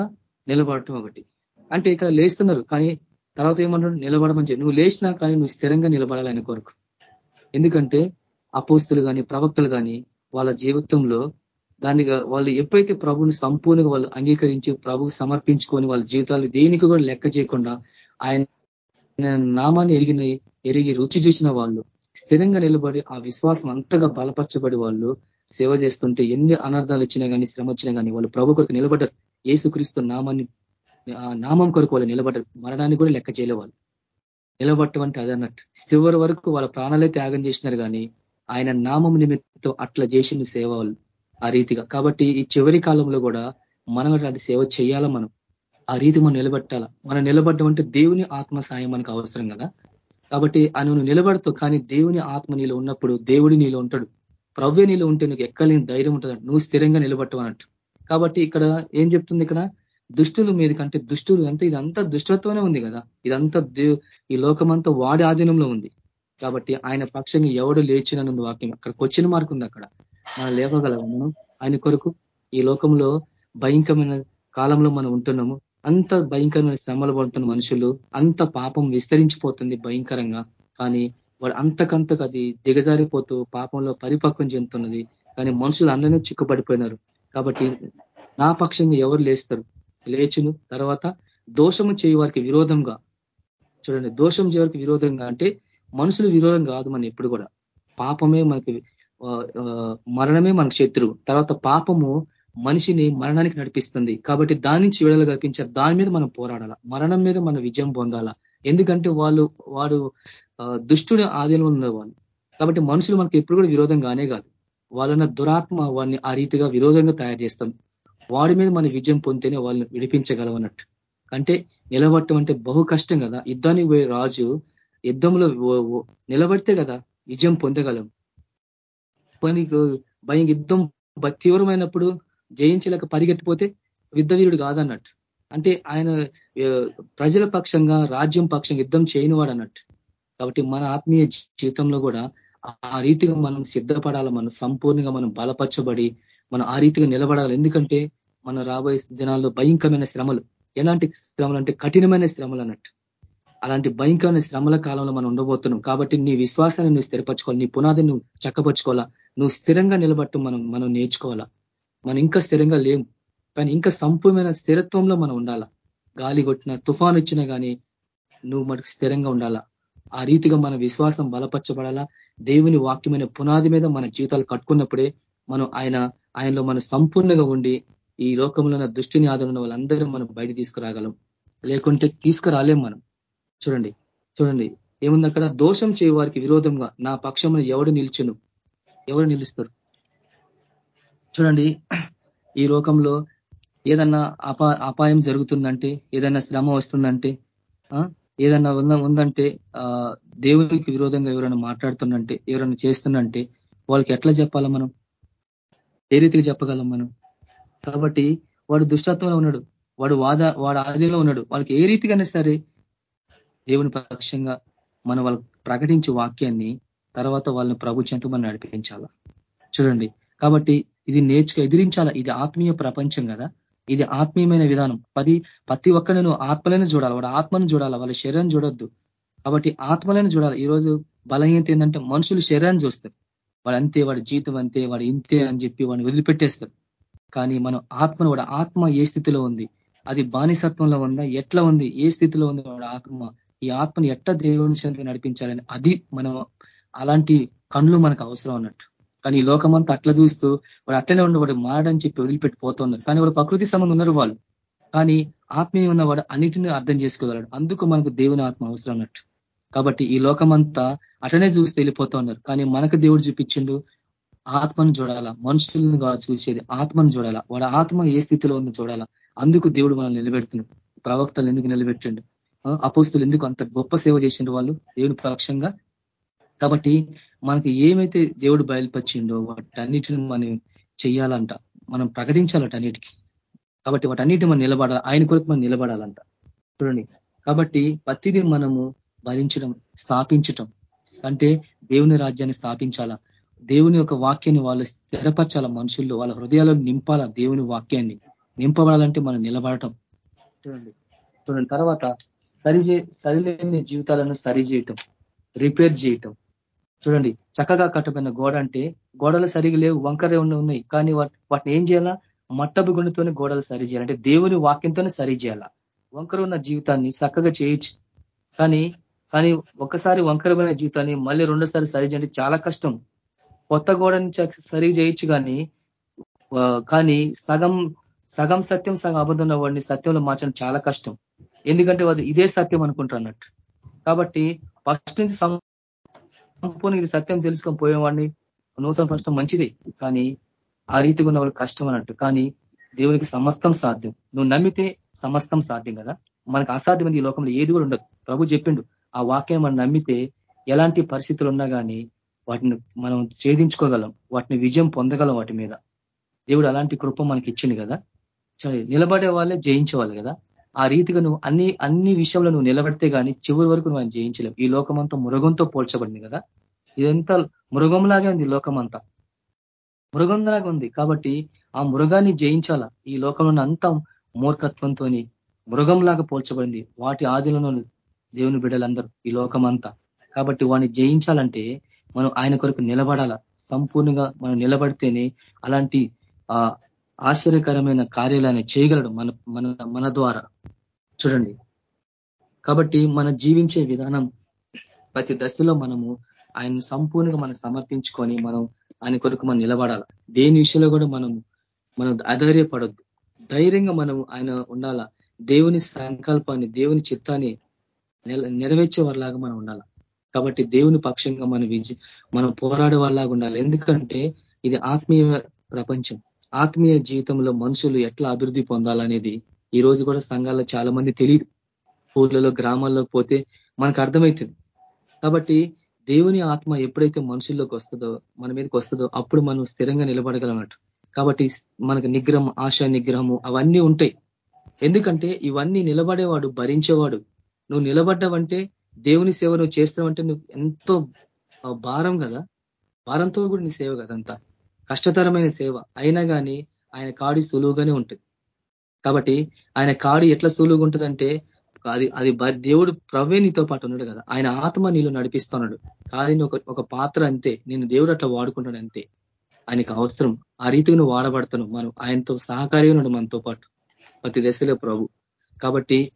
నిలబడటం ఒకటి. అంటే ఇక్కడ లేస్తున్నారు కానీ తర్వాత ఏమన్నాడు? నిలబడమని చెప్పి. నువ్వు లేచినా కానీ నువ్వు స్థిరంగా నిలబడాలని కొరకు. ఎందుకంటే అపోస్తులు కానీ ప్రవక్తలు కానీ వాళ్ళ జీవితంలో దాన్ని వాళ్ళు ఎప్పుడైతే ప్రభుని సంపూర్ణంగా వాళ్ళు అంగీకరించి ప్రభుకు సమర్పించుకొని వాళ్ళ జీవితాలు దేనికి కూడా లెక్క చేయకుండా ఆయన నామాన్ని ఎరిగిన ఎరిగి రుచి చూసిన వాళ్ళు స్థిరంగా నిలబడి ఆ విశ్వాసం అంతగా బలపరచబడి వాళ్ళు సేవ చేస్తుంటే ఎన్ని అనర్థాలు వచ్చినా కానీ శ్రమ వచ్చినా కానీ వాళ్ళు ప్రభు కొరకు నిలబడ్డారు. ఏసుక్రీస్తు నామాన్ని ఆ నామం కొరకు వాళ్ళు నిలబడ్డారు. మరణాన్ని కూడా లెక్క చేయలే వాళ్ళు నిలబట్టమంటే అదన్నట్టు. చివరి వరకు వాళ్ళ ప్రాణాలే త్యాగం చేసినారు కానీ ఆయన నామం నిమిత్తం అట్లా చేసిన సేవ ఆ రీతిగా. కాబట్టి ఈ చివరి కాలంలో కూడా మనం అట్లాంటి సేవ చేయాలా మనం? ఆ రీతి మనం నిలబెట్టాలా? మనం నిలబడ్డం అంటే దేవుని ఆత్మ సాయం మనకు అవసరం కదా? కాబట్టి నువ్వు నిలబడతావు కానీ దేవుని ఆత్మ నీలో ఉన్నప్పుడు దేవుడి నీలో ఉంటాడు. ప్రవ్య నీలో ఉంటే నీకు ఎక్కలేని ధైర్యం ఉంటుంది నువ్వు స్థిరంగా నిలబట్టవన్నట్టు కాబట్టి ఇక్కడ ఏం చెప్తుంది ఇక్కడ? దుష్టుల మీద కంటే దుష్టులు అంతా ఇదంతా దుష్టత్వమే ఉంది కదా? ఇదంతా ఈ లోకమంతా వాడి ఆధీనంలో ఉంది. కాబట్టి ఆయన పక్షంగా ఎవడు లేచినన్న వాక్యం అక్కడ క్వశ్చన్ మార్క్ ఉంది అక్కడ. మనం లేవగలము మనం? ఆయన కొరకు ఈ లోకంలో భయంకరమైన కాలంలో మనం ఉంటున్నాము. అంత భయంకరమైన శ్రమలు పడుతున్న మనుషులు అంత పాపం విస్తరించిపోతుంది భయంకరంగా. కానీ వాడు అంతకంతకు అది దిగజారిపోతూ పాపంలో పరిపక్వం చెందుతున్నది. కానీ మనుషులు అందరినీ చిక్కుపడిపోయినారు కాబట్టి నా పక్షంగా ఎవరు లేస్తారు? లేచును. తర్వాత దోషము చేయ వారికి విరోధంగా చూడండి దోషం చేయవారికి విరోధంగా అంటే మనుషులు విరోధం కాదు మనం ఎప్పుడు కూడా. పాపమే మనకి మరణమే మనకు శత్రువు. తర్వాత పాపము మనిషిని మరణానికి నడిపిస్తుంది. కాబట్టి దాని నుంచి విడుదల కల్పించారు దాని మీద మనం పోరాడాల? మరణం మీద మనం విజయం పొందాలా? ఎందుకంటే వాళ్ళు వాడు దుష్టుడి ఆధీనంలో ఉన్నవాళ్ళు. కాబట్టి మనుషులు మనకి ఎప్పుడు కూడా విరోధంగానే కాదు. వాళ్ళన్న దురాత్మ వాడిని ఆ రీతిగా విరోధంగా తయారు చేస్తాం. వాడి మీద మన విజయం పొందితేనే వాళ్ళని విడిపించగలవన్నట్టు అంటే నిలబట్టం అంటే బహు కష్టం కదా? యుద్ధానికి పోయే రాజు యుద్ధంలో నిలబడితే కదా విజయం పొందగలం. పని భయం యుద్ధం తీవ్రమైనప్పుడు జయించలేక పరిగెత్తిపోతే యుద్ధవీరుడు కాదన్నట్టు. అంటే ఆయన ప్రజల పక్షంగా రాజ్యం పక్షంగా యుద్ధం చేయనివాడు అన్నట్టు కాబట్టి మన ఆత్మీయ జీవితంలో కూడా ఆ రీతిగా మనం సిద్ధపడాలి మనం సంపూర్ణంగా మనం బలపరచబడి మనం ఆ రీతిగా నిలబడాలి. ఎందుకంటే మన రాబోయే దినాల్లో భయంకరమైన శ్రమలు. ఎలాంటి శ్రమలు అంటే కఠినమైన శ్రమలు అన్నట్టు. అలాంటి భయంకరమైన శ్రమల కాలంలో మనం ఉండబోతున్నాం. కాబట్టి నీ విశ్వాసాన్ని నువ్వు స్థిరపరచుకోవాలి. నీ పునాదిని నువ్వు చక్కపరచుకోవాలా? నువ్వు స్థిరంగా నిలబట్టు మనం మనం నేర్చుకోవాలా? మనం ఇంకా స్థిరంగా లేము. కానీ ఇంకా సంపూర్ణమైన స్థిరత్వంలో మనం ఉండాలా? గాలి కొట్టిన తుఫాన్ వచ్చినా కానీ నువ్వు మనకు స్థిరంగా ఉండాలా? ఆ రీతిగా మన విశ్వాసం బలపరచబడాలా? దేవుని వాక్యమైన పునాది మీద మన జీవితాలు కట్టుకున్నప్పుడే మనం ఆయన ఆయనలో మనం సంపూర్ణంగా ఉండి ఈ లోకంలో ఉన్న దృష్టిని ఆదరణ వాళ్ళందరూ మనం బయట తీసుకురాగలం. లేకుంటే తీసుకురాలేం మనం. చూడండి చూడండి. ఏముంది అక్కడ? దోషం చేయవారికి విరోధంగా నా పక్షంలో ఎవడు నిల్చును? ఎవరు నిలుస్తారు చూడండి ఈ లోకంలో ఏదన్నా అపాయం జరుగుతుందంటే ఏదన్నా శ్రమ వస్తుందంటే ఏదన్నా ఉంద ఉందంటే ఆ దేవునికి విరోధంగా ఎవరైనా మాట్లాడుతున్నంటే ఎవరైనా చేస్తున్నంటే వాళ్ళకి ఎట్లా చెప్పాలా మనం? ఏ రీతికి చెప్పగలం మనం? కాబట్టి వాడు దుష్టత్వంలో ఉన్నాడు. వాడు వాద వాడు ఆదిలో ఉన్నాడు. వాళ్ళకి ఏ రీతిగానే సరే దేవుని పక్షంగా మనం వాళ్ళకి ప్రకటించే వాక్యాన్ని తర్వాత వాళ్ళని ప్రభు చెంతు మనం నడిపించాల? చూడండి. కాబట్టి ఇది నేర్చుకు ఎదిరించాల? ఇది ఆత్మీయ ప్రపంచం కదా. ఇది ఆత్మీయమైన విధానం. పది ప్రతి ఒక్కరిని ఆత్మలను చూడాలి. వాడు ఆత్మను చూడాలి? వాళ్ళ శరీరం చూడొద్దు. కాబట్టి ఆత్మలను చూడాలి. ఈరోజు బలహీనత ఏంటంటే మనుషులు శరీరాన్ని చూస్తారు. వాడు అంతే వాడి జీవితం అంతే వాడు ఇంతే అని చెప్పి వాడిని వదిలిపెట్టేస్తారు. కానీ మనం ఆత్మను వాడు ఆత్మ ఏ స్థితిలో ఉంది? అది బానిసత్వంలో ఉందా? ఎట్లా ఉంది? ఏ స్థితిలో ఉంది? వాడు ఆత్మ ఈ ఆత్మని ఎట్ట దేవుని చెంది నడిపించాలని అది మనం అలాంటి కళ్ళు మనకు అవసరం అన్నట్టు. కానీ ఈ లోకమంతా అట్లా చూస్తూ వాడు అట్లనే ఉన్న వాడు మాడని చెప్పి వదిలిపెట్టి పోతున్నారు. కానీ వాడు ప్రకృతి సంబంధం ఉన్నారు వాళ్ళు కానీ ఆత్మీయ ఉన్నవాడు అన్నిటిని అర్థం చేసుకోగలడు. అందుకు మనకు దేవుని ఆత్మ అవసరం అన్నట్టు. కాబట్టి ఈ లోకమంతా అటనే చూస్తే వెళ్ళిపోతూ ఉన్నారు కానీ మనకు దేవుడు చూపించిండు ఆత్మను చూడాలా మనుషులను చూసేది ఆత్మను చూడాలా వాడు ఆత్మ ఏ స్థితిలో ఉందో చూడాలా. అందుకు దేవుడు మనల్ని నిలబెడుతున్నాడు. ప్రవక్తలు ఎందుకు నిలబెట్టండు? అపోస్తులు ఎందుకు అంత గొప్ప సేవ చేసిన వాళ్ళు? దేవుని పక్షంగా? కాబట్టి మనకి ఏమైతే దేవుడు బయలుపరిచిండో వాటన్నిటిని మనం చెయ్యాలంట. మనం ప్రకటించాలట అన్నిటికీ. కాబట్టి వాటన్నిటిని మనం నిలబడాలి ఆయన కొరకు మనం నిలబడాలంట. చూడండి. కాబట్టి ప్రతిదీ మనము భరించడం స్థాపించటం. అంటే దేవుని రాజ్యాన్ని స్థాపించాలా? దేవుని యొక్క వాక్యాన్ని వాళ్ళు స్థిరపరచాల మనుషుల్లో? వాళ్ళ హృదయాలను నింపాలా దేవుని వాక్యాన్ని? నింపబడాలంటే మనం నిలబడటం. చూడండి. చూడండి. తర్వాత సరిచే సరిలేని జీవితాలను సరి చేయటం రిపేర్ చేయటం. చూడండి చక్కగా కట్టబడిన గోడ అంటే గోడలు సరిగా లేవు వంకరే ఉన్నాయి. కానీ వాటిని ఏం చేయాలా? మట్టపు గుండెతోనే గోడలు సరి చేయాలి. అంటే దేవుని వాక్యంతోనే సరి చేయాల? వంకర ఉన్న జీవితాన్ని చక్కగా చేయొచ్చు. కానీ కానీ ఒకసారి వంకరమైన జీవితాన్ని మళ్ళీ రెండోసారి సరి చేయండి చాలా కష్టం. కొత్త గోడని సరి చేయొచ్చు కానీ కానీ సగం సగం సత్యం సగం అబద్ధంలో వాడిని సత్యంలో మార్చడం చాలా కష్టం. ఎందుకంటే వాడు ఇదే సత్యం అనుకుంటారు అన్నట్టు. కాబట్టి ఫస్ట్ నుంచి సంపూర్ణ ఇది సత్యం తెలుసుకొని పోయేవాడిని నూతన ప్రశ్న మంచిది. కానీ ఆ రీతిగా ఉన్న వాళ్ళు కష్టం అన్నట్టు. కానీ దేవునికి సమస్తం సాధ్యం. నువ్వు నమ్మితే సమస్తం సాధ్యం కదా. మనకు అసాధ్యమైంది ఈ లోకంలో ఏది కూడా ఉండదు. ప్రభు చెప్పిండు ఆ వాక్యం మనం నమ్మితే ఎలాంటి పరిస్థితులు ఉన్నా కానీ వాటిని మనం ఛేదించుకోగలం. వాటిని విజయం పొందగలం వాటి మీద. దేవుడు అలాంటి కృప మనకి ఇచ్చింది కదా. నిలబడే వాళ్ళే జయించేవాళ్ళు కదా. ఆ రీతిగా నువ్వు అన్ని అన్ని విషయంలో నువ్వు నిలబడితే కానీ చివరి వరకు నువ్వు జయించలేవు. ఈ లోకమంతా మృగంతో పోల్చబడింది కదా. ఇదంతా మృగంలాగే ఉంది లోకమంతా. మృగంలాగా ఉంది కాబట్టి ఆ మృగాన్ని జయించాల? ఈ లోకంలో అంతా మూర్ఖత్వంతో మృగంలాగా పోల్చబడింది వాటి ఆదిలో దేవుని బిడ్డలందరూ ఈ లోకమంతా. కాబట్టి వాడిని జయించాలంటే మనం ఆయన కొరకు నిలబడాల? సంపూర్ణంగా మనం నిలబడితేనే అలాంటి ఆ ఆశ్చర్యకరమైన కార్యాలను చేయగలడు మన మన మన ద్వారా. చూడండి. కాబట్టి మన జీవించే విధానం ప్రతి దశలో మనము ఆయన సంపూర్ణంగా మనం సమర్పించుకొని మనం ఆయన కొరకు మనం నిలబడాలి? దేని విషయంలో కూడా మనం మనం అధైర్యపడొద్దు. ధైర్యంగా మనం ఆయన ఉండాలా? దేవుని సంకల్పాన్ని దేవుని చిత్తాన్ని నెరవేర్చే వారిలాగా మనం ఉండాలి? కాబట్టి దేవుని పక్షంగా మనం విజి మనం పోరాడే వాళ్ళలాగా ఉండాలి. ఎందుకంటే ఇది ఆత్మీయ ప్రపంచం. ఆత్మీయ జీవితంలో మనుషులు ఎట్లా అభివృద్ధి పొందాలనేది ఈ రోజు కూడా సంఘాల్లో చాలా మంది తెలియదు ఊర్లలో గ్రామాల్లో పోతే మనకు అర్థమవుతుంది కాబట్టి దేవుని ఆత్మ ఎప్పుడైతే మనుషుల్లోకి వస్తుందో మన మీదకి వస్తుందో అప్పుడు మనం స్థిరంగా నిలబడగలన్నట్టు కాబట్టి మనకు నిగ్రహం ఆశ నిగ్రహము అవన్నీ ఉంటాయి. ఎందుకంటే ఇవన్నీ నిలబడేవాడు భరించేవాడు. నువ్వు నిలబడ్డావంటే దేవుని సేవ నువ్వు చేస్తావంటే నువ్వు ఎంతో భారం కదా? భారంతో కూడా నీ సేవ కదంతా. కష్టతరమైన సేవ అయినా కానీ ఆయన కాడి సులువుగానే ఉంటుంది. కాబట్టి ఆయన కాడి ఎట్లా సులువుగా ఉంటుందంటే అది అది దేవుడు ప్రవే నీతో పాటు ఉన్నాడు కదా. ఆయన ఆత్మ నీళ్ళు నడిపిస్తున్నాడు. కానీ ఒక ఒక పాత్ర అంతే. నేను దేవుడు అట్లా వాడుకుంటాడు అంతే. ఆయనకు అవసరం. ఆ రీతికి నువ్వు వాడబడతాను మనం ఆయనతో సహకారి ఉన్నాడు మనతో పాటు. ప్రతి దశలో ప్రభు. కాబట్టి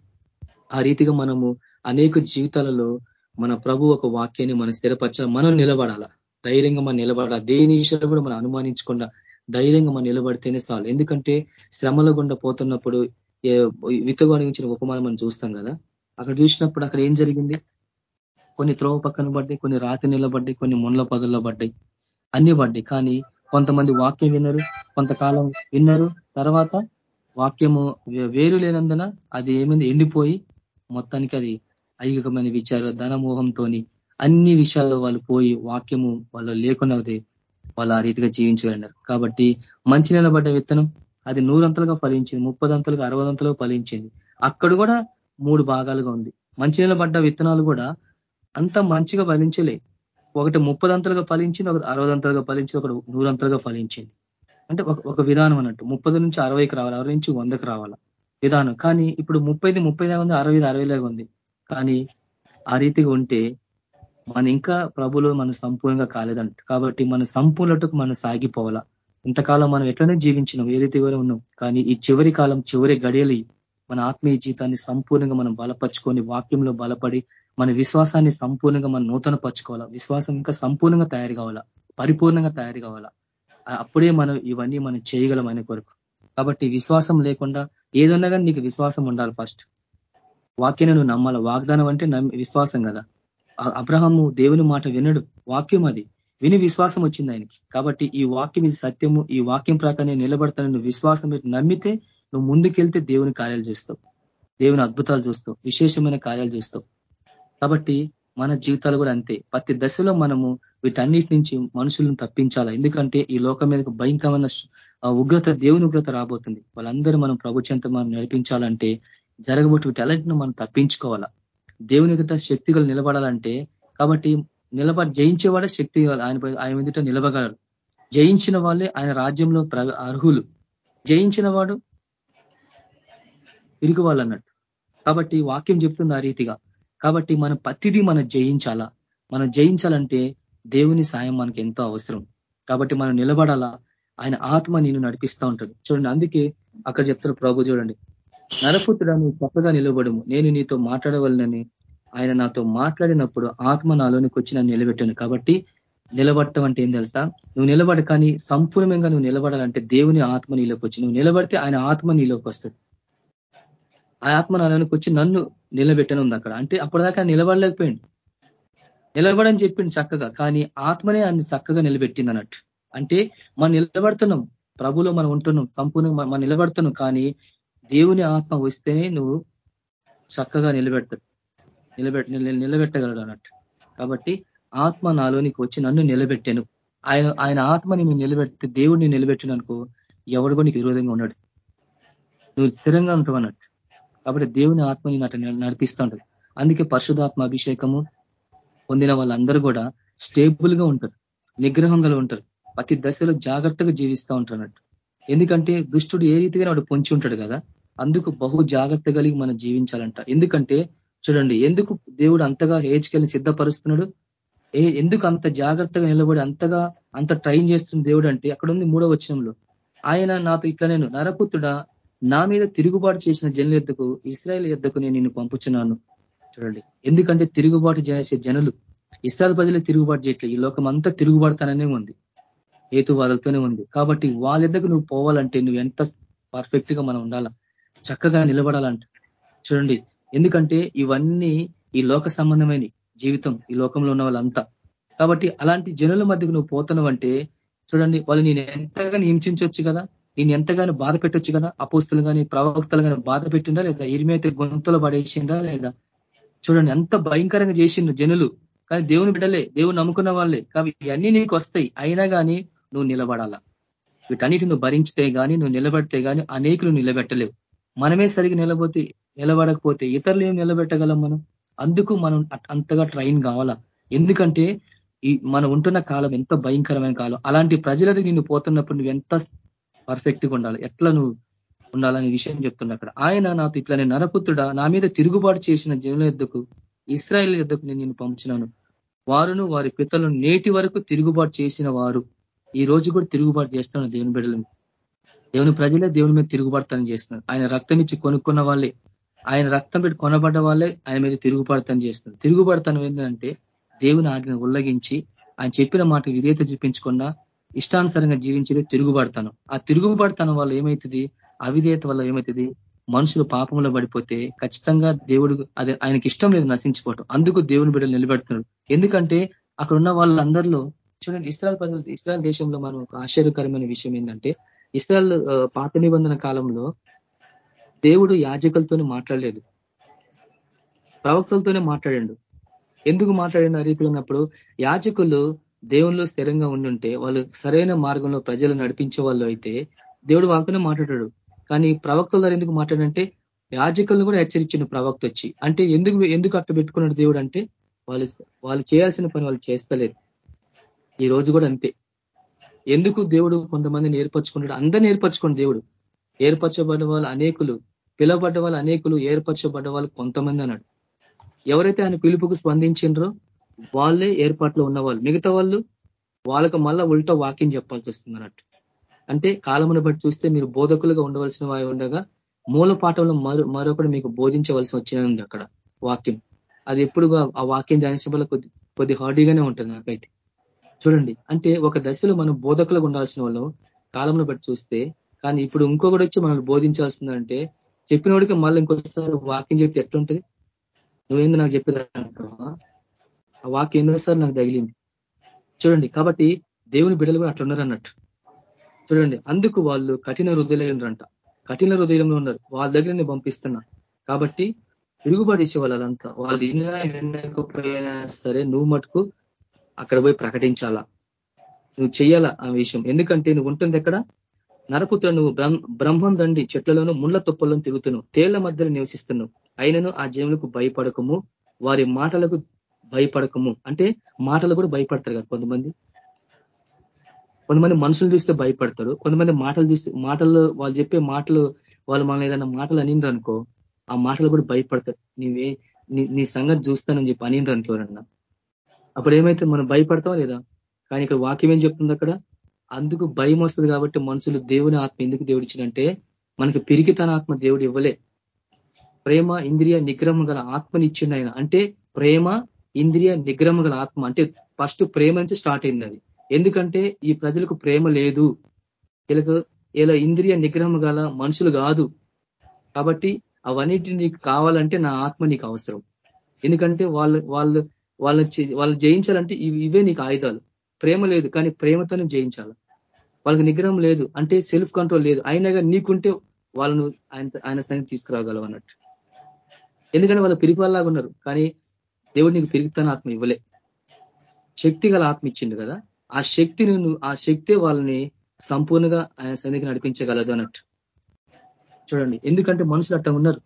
ఆ రీతిగా మనము అనేక జీవితాలలో మన ప్రభు ఒక వాక్యాన్ని మనం స్థిరపరచాలి. మనం నిలబడాలా? ధైర్యంగా మనం నిలబడాల. దేని విషయంలో కూడా మనం అనుమానించకుండా ధైర్యంగా మనం నిలబడితేనే చాలు. ఎందుకంటే శ్రమల గుండా పోతున్నప్పుడు విత్తగొనించిన ఉపమానం మనం చూస్తాం కదా. అక్కడ చూసినప్పుడు అక్కడ ఏం జరిగింది? కొన్ని త్రోవ పక్కన పడ్డాయి కొన్ని రాతి నిలబడ్డాయి కొన్ని ముళ్ళ పదుల్లో పడ్డాయి. అన్ని పడ్డాయి. కానీ కొంతమంది వాక్యం విన్నారు కొంతకాలం విన్నారు. తర్వాత వాక్యము వేరు లేనందున అది ఏమైంది? ఎండిపోయి మొత్తానికి అది ఐగికమైన విచార ధనమోహంతో అన్ని విషయాల్లో వాళ్ళు పోయి వాక్యము వాళ్ళు లేకుండా వాళ్ళు ఆ రీతిగా జీవించగలిగినారు. కాబట్టి మంచి నిలబడ్డ విత్తనం అది నూరంతలుగా ఫలించింది ముప్పదంతలుగా అరవదంతలుగా ఫలించింది. అక్కడ కూడా మూడు భాగాలుగా ఉంది. మంచి నిలబడ్డ విత్తనాలు కూడా అంత మంచిగా ఫలించలే. ఒకటి ముప్పదంతలుగా ఫలించింది ఒకటి అరవదంతలుగా ఫలించింది ఒకటి నూరంతలుగా ఫలించింది. అంటే ఒక విధానం అన్నట్టు. ముప్పది నుంచి అరవైకి రావాలి అరవై నుంచి వందకు రావాలా? విధానం. కానీ ఇప్పుడు ముప్పైది ముప్పై ఉంది అరవై అరవైలాగా ఉంది. కానీ ఆ రీతిగా ఉంటే మన ఇంకా ప్రభులో మనం సంపూర్ణంగా కాలేదంట. కాబట్టి మన సంపూర్ణటకు మనం సాగిపోవాలా. ఇంతకాలం మనం ఎట్లనే జీవించినాం? ఏ రీతిగా ఉన్నాం? కానీ ఈ చివరి కాలం చివరి గడియలు మన ఆత్మీయ జీవితాన్ని సంపూర్ణంగా మనం బలపరుచుకొని వాక్యంలో బలపడి మన విశ్వాసాన్ని సంపూర్ణంగా మనం నూతన పరచుకోవాలా? విశ్వాసం ఇంకా సంపూర్ణంగా తయారు కావాలా? పరిపూర్ణంగా తయారు కావాలా? అప్పుడే మనం ఇవన్నీ మనం చేయగలం అనే కొరకు. కాబట్టి విశ్వాసం లేకుండా ఏదన్నా కానీ నీకు విశ్వాసం ఉండాలి ఫస్ట్. వాక్యాన్ని నువ్వు నమ్మాల? వాగ్దానం అంటే విశ్వాసం కదా. అబ్రహము దేవుని మాట వినడు. వాక్యం అది. విని విశ్వాసం వచ్చింది ఆయనకి. కాబట్టి ఈ వాక్యం ఇది సత్యము. ఈ వాక్యం ప్రకారనే నిలబడతానని నువ్వు విశ్వాసం మీరు నమ్మితే నువ్వు ముందుకెళ్తే దేవుని కార్యాలు చేస్తావు. దేవుని అద్భుతాలు చూస్తావు. విశేషమైన కార్యాలు చేస్తావు. కాబట్టి మన జీవితాలు కూడా అంతే. ప్రతి దశలో మనము వీటన్నిటి నుంచి మనుషులను తప్పించాలా? ఎందుకంటే ఈ లోకం మీద భయంకరమైన ఉగ్రత దేవుని ఉగ్రత రాబోతుంది. వాళ్ళందరూ మనం ప్రభుత్వంతో మనం నడిపించాలంటే జరగబోటు వీటన్నిటిని మనం తప్పించుకోవాలా? దేవుని ఎదుట శక్తిగా నిలబడాలంటే కాబట్టి నిలబడి జయించేవాడే శక్తి ఆయన ఆయన ఎదుట నిలబగలడు జయించిన వాళ్ళే ఆయన రాజ్యంలో అర్హులు. జయించిన వాడు ఇరుగు వాళ్ళు అన్నట్టు కాబట్టి వాక్యం చెప్తుంది ఆ రీతిగా. కాబట్టి మన ప్రతిదీ మనం జయించాలా? మనం జయించాలంటే దేవుని సాయం మనకి ఎంతో అవసరం. కాబట్టి మనం నిలబడాలా? ఆయన ఆత్మ నేను నడిపిస్తూ ఉంటుంది. చూడండి అందుకే అక్కడ చెప్తారు ప్రభు చూడండి. నరపుత్రుడా నువ్వు చక్కగా నిలబడము నేను నీతో మాట్లాడవలనని ఆయన నాతో మాట్లాడినప్పుడు ఆత్మ నాలోనికి వచ్చి నన్ను నిలబెట్టాను. కాబట్టి నిలబడటం అంటే ఏం తెలుసా? నువ్వు నిలబడ కానీ సంపూర్ణంగా నువ్వు నిలబడాలంటే దేవుని ఆత్మ నీలోకి వచ్చి నువ్వు నిలబడితే ఆయన ఆత్మ నీలోకి వస్తుంది. ఆ ఆత్మ నాలోనికి వచ్చి నన్ను నిలబెట్టనుంది అక్కడ. అంటే అప్పటిదాకా నిలబడలేకపోయింది నిలబడని చెప్పింది చక్కగా కానీ ఆత్మనే ఆయన చక్కగా నిలబెట్టింది అన్నట్టు. అంటే మనం నిలబడుతున్నాం ప్రభులో మనం ఉంటున్నాం సంపూర్ణంగా మనం నిలబడుతున్నాం కానీ దేవుని ఆత్మ వస్తేనే నువ్వు చక్కగా నిలబెడతాడు నిలబెట్ నిలబెట్టగలడు అన్నట్టు. కాబట్టి ఆత్మ నాలోనికి వచ్చి నన్ను నిలబెట్టాను. ఆయన ఆయన ఆత్మని నువ్వు నిలబెడితే దేవుడిని నిలబెట్టిననుకో ఎవడు కూడా నీకు విరోధంగా ఉన్నాడు నువ్వు స్థిరంగా ఉంటావు అన్నట్టు. కాబట్టి దేవుని ఆత్మని నాట నడిపిస్తూ ఉంటుంది. అందుకే పరిశుధాత్మ అభిషేకము పొందిన వాళ్ళందరూ కూడా స్టేబుల్గా ఉంటారు. నిగ్రహంగా ఉంటారు. ప్రతి దశలో జాగ్రత్తగా జీవిస్తూ ఉంటారు అన్నట్టు. ఎందుకంటే దుష్టుడు ఏ రీతిగా వాడు పొంచి ఉంటాడు కదా. అందుకు బహు జాగ్రత్త కలిగి మనం జీవించాలంట. ఎందుకంటే చూడండి ఎందుకు దేవుడు అంతగా హేచికల్ని సిద్ధపరుస్తున్నాడు? ఏ ఎందుకు అంత జాగ్రత్తగా నిలబడి అంతగా అంత ట్రైన్ చేస్తున్న దేవుడు అంటే అక్కడ ఉంది మూడో వచనంలో ఆయన నాతో ఇట్లా నేను నరపుత్రుడా నా మీద తిరుగుబాటు చేసిన జనుల ఎద్దకు ఇస్రాయల్ ఎద్దకు నేను నిన్ను పంపుచున్నాను. చూడండి ఎందుకంటే తిరుగుబాటు చేసే జనులు ఇస్రాయల్ ప్రజలు తిరుగుబాటు చేయట్లేదు ఈ లోకం అంతా తిరుగుబాటుతాననే ఉంది. హేతువాదులతోనే ఉంది. కాబట్టి వాళ్ళిద్దకు నువ్వు పోవాలంటే నువ్వు ఎంత పర్ఫెక్ట్గా మనం ఉండాలా? చక్కగా నిలబడాలంట. చూడండి ఎందుకంటే ఇవన్నీ ఈ లోక సంబంధమైన జీవితం ఈ లోకంలో ఉన్న వాళ్ళంతా. కాబట్టి అలాంటి జనుల మధ్యకు నువ్వు పోతున్నావంటే చూడండి వాళ్ళు నేను ఎంతగానో హింసించవచ్చు కదా? నేను ఎంతగానో బాధ పెట్టొచ్చు కదా? అపోస్తులు కానీ ప్రవక్తలు కానీ బాధ పెట్టిండా లేదా? ఇరిమైతే గొంతులు పడేసిండా లేదా? చూడండి ఎంత భయంకరంగా చేసిండు జనులు. కానీ దేవుని బిడ్డలే దేవుని నమ్ముకున్న వాళ్ళే. కాబట్టి ఇవన్నీ నీకు వస్తాయి. అయినా కానీ నువ్వు నిలబడాలా? వీటన్నిటి నువ్వు భరించితే కానీ నువ్వు నిలబడితే కానీ అనేకులు నిలబెట్టలేవు. మనమే సరిగ్గా నిలబోతే నిలబడకపోతే ఇతరులు ఏం నిలబెట్టగలం మనం? అందుకు మనం అంతగా ట్రైన్ కావాలా? ఎందుకంటే ఈ మనం ఉంటున్న కాలం ఎంత భయంకరమైన కాలం. అలాంటి ప్రజలది నిన్ను పోతున్నప్పుడు నువ్వు ఎంత పర్ఫెక్ట్గా ఉండాలి? ఎట్లా నువ్వు ఉండాలనే విషయం చెప్తున్నా అక్కడ. ఆయన నాతో ఇట్లా నరపుత్రుడా నా మీద తిరుగుబాటు చేసిన జనుల యుద్ధకు ఇస్రాయల్ యుద్ధకు నేను నిన్ను పంపించినాను వారును వారి పితలను నేటి వరకు తిరుగుబాటు చేసిన వారు ఈ రోజు కూడా తిరుగుబాటు చేస్తాను దేవుని బిడ్డలను దేవుని ప్రజలే దేవుని మీద తిరుగుబాటుతనం చేస్తున్నారు. ఆయన రక్తం ఇచ్చి కొనుక్కున్న వాళ్ళే. ఆయన రక్తం పెట్టి కొనబడ్డ వాళ్ళే ఆయన మీద తిరుగుబడతనం చేస్తున్నారు. తిరుగుబడతాను ఏంటంటే దేవుని ఆజ్ఞను ఉల్లగించి ఆయన చెప్పిన మాట విధేత చూపించకుండా ఇష్టానుసారంగా జీవించేది తిరుగుబడతాను ఆ తిరుగుబడతాను వల్ల ఏమవుతుంది అవిధేయత వల్ల ఏమవుతుంది మనుషులు పాపంలో పడిపోతే ఖచ్చితంగా దేవుడు అది ఆయనకి ఇష్టం లేదు నశించిపోవటం. అందుకు దేవుని బిడ్డలు నిలబెడుతున్నాడు ఎందుకంటే అక్కడ ఉన్న వాళ్ళందరిలో చూడండి ఇస్రాయల్ ప్రజలు ఇస్రాయల్ దేశంలో మనం ఒక ఆశ్చర్యకరమైన విషయం ఏంటంటే ఇస్రాయల్ పాత నిబంధన కాలంలో దేవుడు యాజకులతోనే మాట్లాడలేదు. ప్రవక్తలతోనే మాట్లాడండు. ఎందుకు మాట్లాడిన రీతిలో ఉన్నప్పుడు యాజకులు దేవుళ్ళు స్థిరంగా ఉండుంటే వాళ్ళు సరైన మార్గంలో ప్రజలు నడిపించే వాళ్ళు అయితే దేవుడు వాళ్ళతోనే మాట్లాడాడు. కానీ ప్రవక్తల ద్వారా ఎందుకు మాట్లాడంటే యాజకులను కూడా హెచ్చరించిన ప్రవక్త వచ్చి. అంటే ఎందుకు ఎందుకు అట్ట పెట్టుకున్నాడు దేవుడు అంటే వాళ్ళు వాళ్ళు చేయాల్సిన పని వాళ్ళు చేస్తలేరు ఈ రోజు కూడా అంతే. ఎందుకు దేవుడు కొంతమంది నేర్పరచుకుంటాడు అందరు నేర్పరచుకోండి దేవుడు. ఏర్పరచబడ్డ వాళ్ళు అనేకులు పిలవబడ్డ వాళ్ళు అనేకులు ఏర్పరచబడ్డ వాళ్ళు కొంతమంది అన్నాడు. ఎవరైతే ఆయన పిలుపుకు స్పందించిండ్రో వాళ్ళే ఏర్పాట్లో ఉన్నవాళ్ళు. మిగతా వాళ్ళు వాళ్ళకు మళ్ళా ఉల్టా వాక్యం చెప్పాల్సి వస్తుంది అన్నట్టు. అంటే కాలమును బట్టి చూస్తే మీరు బోధకులుగా ఉండవలసిన వారి ఉండగా మూల పాఠంలో మరో మరొకటి మీకు బోధించవలసి వచ్చినది అక్కడ వాక్యం. అది ఎప్పుడు ఆ వాక్యం ధ్యానించబల కొద్ది కొద్ది హార్డీగానే ఉంటుంది నాకైతే. చూడండి. అంటే ఒక దశలో మనం బోధకులకు ఉండాల్సిన వాళ్ళు కాలంలో బట్టి చూస్తే కానీ ఇప్పుడు ఇంకొకటి వచ్చి మనల్ని బోధించాల్సిందంటే చెప్పినోడికి మళ్ళీ ఇంకోసారి వాక్యం చెప్తే ఎట్లుంటుంది? నువ్వేంది నాకు చెప్పేదా ఆ వాక్యం ఎన్నోసార్లు నాకు తగిలింది. చూడండి కాబట్టి దేవుని బిడ్డలు కూడా అట్లున్నారు అన్నట్టు. చూడండి అందుకు వాళ్ళు కఠిన హృదయంట కఠిన హృదయంలో ఉన్నారు. వాళ్ళ దగ్గర నేను పంపిస్తున్నా. కాబట్టి తిరుగుబాటు చేసే వాళ్ళంతా వాళ్ళు వినకపోయినా సరే నువ్వు మటుకు అక్కడ పోయి ప్రకటించాలా? నువ్వు చేయాలా ఆ విషయం? ఎందుకంటే నువ్వు ఉంటుంది ఎక్కడ? నరపుత్ర నువ్వు బ్రహ్మం రండి చెట్లలోను ముళ్ళ తుప్పల్లో తిరుగుతున్నావు. తేళ్ళ మధ్యలో నివసిస్తున్నావు. అయినను ఆ జనులకు భయపడకము వారి మాటలకు భయపడకము. అంటే మాటలు కూడా భయపడతారు కదా కొంతమంది. కొంతమంది మనుషులు చూస్తే భయపడతారు. కొంతమంది మాటలు చూస్తే మాటలు వాళ్ళు చెప్పే మాటలు వాళ్ళు మనం ఏదైనా మాటలు అనిండ్రు అనుకో ఆ మాటలు కూడా భయపడతారు. నీవే నీ సంగతి చూస్తానని చెప్పి అనిండ్రు అనుకో ఎవరన్నా. అప్పుడు ఏమైతే మనం భయపడతాం లేదా? కానీ ఇక్కడ వాక్యం ఏం చెప్తుంది అక్కడ? అందుకు భయం వస్తుంది కాబట్టి మనుషులు దేవుని ఆత్మ ఎందుకు దేవుడిచ్చినంటే మనకి పిరికితన ఆత్మ దేవుడు ఇవ్వలే. ప్రేమ ఇంద్రియ నిగ్రహం గల ఆత్మనిచ్చిండు ఆయన. అంటే ప్రేమ ఇంద్రియ నిగ్రహం గల ఆత్మ. అంటే ఫస్ట్ ప్రేమ నుంచి స్టార్ట్ అయింది అది. ఎందుకంటే ఈ ప్రజలకు ప్రేమ లేదు. వీళ్ళకు ఇలా ఇంద్రియ నిగ్రహం గల మనుషులు కాదు. కాబట్టి అవన్నిటి నీకు కావాలంటే నా ఆత్మ నీకు అవసరం. ఎందుకంటే వాళ్ళు వాళ్ళు వాళ్ళ వాళ్ళు జయించాలంటే ఇవే నీకు ఆయుధాలు. ప్రేమ లేదు కానీ ప్రేమతోనే జయించాలి. వాళ్ళకి నిగ్రహం లేదు అంటే సెల్ఫ్ కంట్రోల్ లేదు. అయినా నీకుంటే వాళ్ళను ఆయన ఆయన సంగతి తీసుకురాగలవు అన్నట్టు. ఎందుకంటే వాళ్ళు పిరిపాల్లాగా ఉన్నారు కానీ దేవుడు నీకు పిరుగుతాన ఆత్మ ఇవ్వలే. శక్తి గల ఆత్మ ఇచ్చిండు కదా ఆ శక్తిని ఆ శక్తే వాళ్ళని సంపూర్ణంగా ఆయన సన్నిధికి నడిపించగలదు అన్నట్టు. చూడండి ఎందుకంటే మనుషులు అట్ట ఉన్నారు.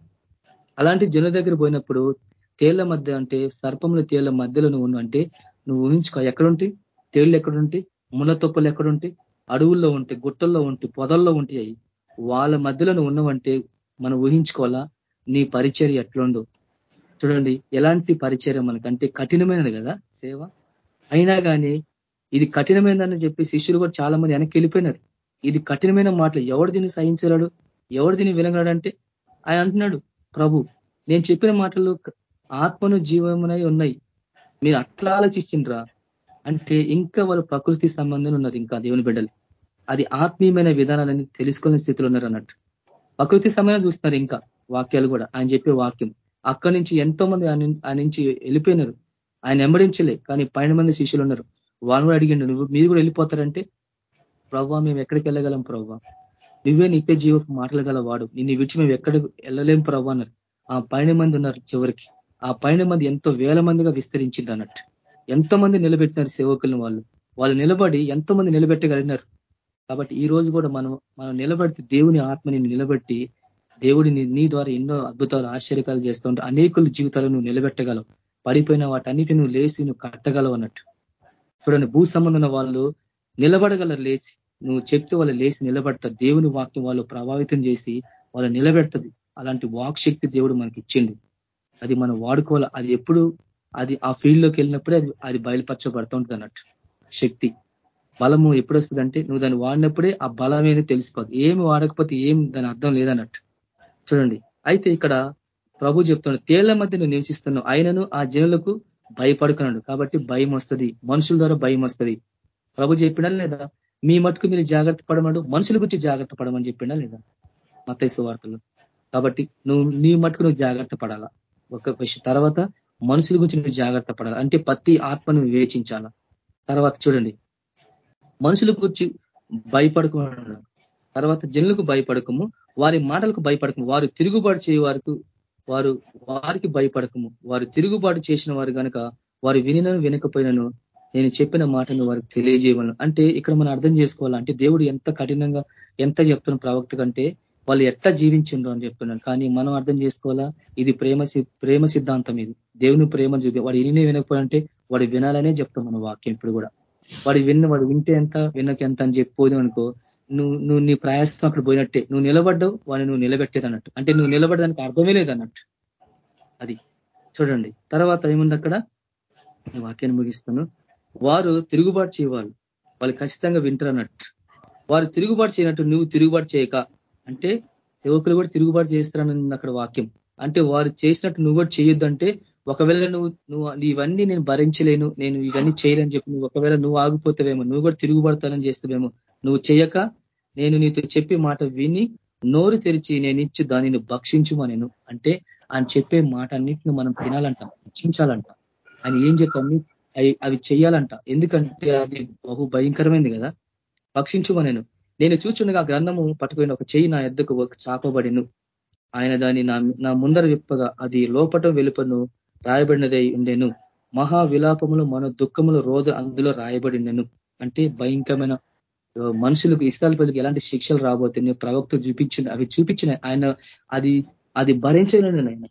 అలాంటి జన దగ్గర పోయినప్పుడు తేళ్ళ మధ్య అంటే సర్పముల తేళ్ళ మధ్యలో నువ్వు అంటే నువ్వు ఊహించుకో ఎక్కడుంటే? తేళ్ళు ఎక్కడుంటే? ముళ్ళ తొప్పలు ఎక్కడుంటే? అడవుల్లో ఉంటే గుట్టల్లో ఉంటే పొదల్లో ఉంటాయి వాళ్ళ మధ్యలో నువ్వు ఉన్నవంటే మనం ఊహించుకోవాలా? నీ పరిచర్య ఎట్లుందో. చూడండి ఎలాంటి పరిచర్య మనకంటే కఠినమైనది కదా సేవ. అయినా కానీ ఇది కఠినమైనదని చెప్పి శిష్యులు కూడా చాలా మంది వెనక్కి వెళ్ళిపోయినారు. ఇది కఠినమైన మాటలు. ఎవడు దీన్ని సహించలేడు ఎవడు దీన్ని వినగలడంటే ఆయన అంటున్నాడు ప్రభు నేను చెప్పిన మాటలు ఆత్మను జీవమునై ఉన్నాయి. మీరు అట్లా ఆలోచించిండ్రా అంటే ఇంకా వాళ్ళు ప్రకృతి సంబంధం ఉన్నారు ఇంకా దేవుని బిడ్డలు. అది ఆత్మీయమైన విధానాలని తెలుసుకునే స్థితిలో ఉన్నారు అన్నట్టు. ప్రకృతి సమయం చూస్తున్నారు ఇంకా వాక్యాలు కూడా. ఆయన చెప్పే వాక్యం. అక్కడి నుంచి ఎంతో మంది ఆయన నుంచి వెళ్ళిపోయినారు. ఆయన వెంబడించలే కానీ పైన మంది శిష్యులు ఉన్నారు. వాళ్ళు కూడా అడిగిండు నువ్వు మీరు కూడా వెళ్ళిపోతారంటే? ప్రవ్వా మేము ఎక్కడికి వెళ్ళగలం ప్రవ్వా? నువ్వే నిత్య జీవకు మాటలు వాడు. నిన్ను విడిచి మేము ఎక్కడికి వెళ్ళలేం ప్రవ్వా? అన్నారు. ఆ పైన మంది ఉన్నారు చివరికి. ఆ పైన మంది ఎంతో వేల మందిగా విస్తరించింది అన్నట్టు. ఎంతో మంది నిలబెట్టినారు సేవకులను వాళ్ళు. వాళ్ళు నిలబడి ఎంతో మంది నిలబెట్టగలిగినారు. కాబట్టి ఈ రోజు కూడా మనం మనం నిలబడితే దేవుని ఆత్మని నిలబెట్టి దేవుడిని నీ ద్వారా ఎన్నో అద్భుతాలు ఆశ్చర్యకాలు చేస్తూ ఉంటే అనేకుల జీవితాలను నువ్వు నిలబెట్టగలవు. పడిపోయిన వాటన్నిటి నువ్వు లేచి నువ్వు కట్టగలవు అన్నట్టు. చూడండి భూ సంబంధం వాళ్ళు నిలబడగలరు లేచి. నువ్వు చెప్తే వాళ్ళు లేచి నిలబడతారు. దేవుని వాక్యం వాళ్ళు ప్రభావితం చేసి వాళ్ళు నిలబెడుతుంది అలాంటి వాక్ శక్తి దేవుడు మనకి ఇచ్చిండు అది మనం వాడుకోవాలి అది ఎప్పుడు అది ఆ ఫీల్డ్లోకి వెళ్ళినప్పుడే అది అది బయలుపరచబడుతూ ఉంటుంది అన్నట్టు. శక్తి. బలము ఎప్పుడు వస్తుందంటే నువ్వు దాన్ని వాడినప్పుడే ఆ బలం ఏది తెలిసిపోదు ఏమి వాడకపోతే ఏం దాని అర్థం లేదన్నట్టు. చూడండి. అయితే ఇక్కడ ప్రభు చెప్తున్నాడు తేళ్ళ మధ్య నువ్వు నివసిస్తున్నావు. ఆయనను ఆ జనులకు భయపడుకున్నాడు. కాబట్టి భయం వస్తుంది. మనుషుల ద్వారా భయం వస్తుంది. ప్రభు చెప్పినా లేదా? మీ మటుకు మీరు జాగ్రత్త పడమడు మనుషుల గురించి జాగ్రత్త పడమని చెప్పినా లేదా? మతైసు వార్తలు కాబట్టి నువ్వు నీ మటుకు నువ్వు జాగ్రత్త పడాలా? ఒక విషయం. తర్వాత మనుషుల గురించి నువ్వు జాగ్రత్త పడాలి. అంటే ప్రతి ఆత్మను వివేచించాల? తర్వాత చూడండి. మనుషుల గురించి భయపడకుండా తర్వాత జనులకు భయపడకము. వారి మాటలకు భయపడకము. వారు తిరుగుబాటు చేయ వారికి వారు వారికి భయపడకము. వారు తిరుగుబాటు చేసిన వారు కనుక వారు వినినను వినకపోయినను నేను చెప్పిన మాటను వారికి తెలియజేయవలను. అంటే ఇక్కడ మనం అర్థం చేసుకోవాలంటే దేవుడు ఎంత కఠినంగా ఎంత చెప్తున్న ప్రవక్త కంటే వాళ్ళు ఎట్లా జీవించిండ్రు అని చెప్తున్నాను కానీ మనం అర్థం చేసుకోవాలా ఇది ప్రేమ ప్రేమ సిద్ధాంతం ఇది. దేవుని ప్రేమ చూపి వాడు ఇని వినకపోయంటే వాడు వినాలనే చెప్తాం మన వాక్యం ఇప్పుడు కూడా. వాడు విన్న వాడు వింటే ఎంత వినక ఎంత అని చెప్పిపోదు అనుకో నువ్వు నువ్వు నీ ప్రయాసం అక్కడ పోయినట్టే. నువ్వు నిలబడ్డావు వాడిని నువ్వు నిలబెట్టేది అన్నట్టు. అంటే నువ్వు నిలబడడానికి అర్థమే లేదు అన్నట్టు. అది. చూడండి. తర్వాత ఏముంది అక్కడ? వాక్యాన్ని ముగిస్తాను వారు తిరుగుబాటు చేయవాళ్ళు వాళ్ళు ఖచ్చితంగా వింటారు అన్నట్టు. వారు తిరుగుబాటు చేయనట్టు నువ్వు తిరుగుబాటు చేయక. అంటే సేవకులు కూడా తిరుగుబాటు చేస్తారని అక్కడ వాక్యం. అంటే వారు చేసినట్టు నువ్వు కూడా చేయొద్దు అంటే ఒకవేళ నువ్వు నువ్వు ఇవన్నీ నేను భరించలేను నేను ఇవన్నీ చేయలేని చెప్పి నువ్వు ఒకవేళ నువ్వు ఆగిపోతావేమో నువ్వు కూడా తిరుగుబడతానని చేస్తావేమో నువ్వు చేయక నేను నీతో చెప్పే మాట విని నోరు తెరిచి నేను ఇచ్చి దానిని భక్షించుమా నేను? అంటే ఆయన చెప్పే మాట అన్నింటిని మనం తినాలంట భక్షించాలంట. ఆయన ఏం చెప్పండి? అవి అవి చేయాలంట. ఎందుకంటే అది బహు భయంకరమైంది కదా. భక్షించుమా నేను? నేను చూచుండగా గ్రంథము పట్టుకుని ఒక చెయ్యి నా ఎద్దకు చాపబడిను. ఆయన దాన్ని నా ముందర విప్పగా అది లోపట వెలుపను రాయబడినదై ఉండెను. మహా విలాపములు మన దుఃఖములు రోజు అందులో రాయబడినను. అంటే భయంకరమైన మనుషులకు ఇష్టాల ప్రజలకు ఎలాంటి శిక్షలు రాబోతున్నాయి ప్రవక్త చూపించిన అవి చూపించిన ఆయన అది అది భరించలేను ఆయన.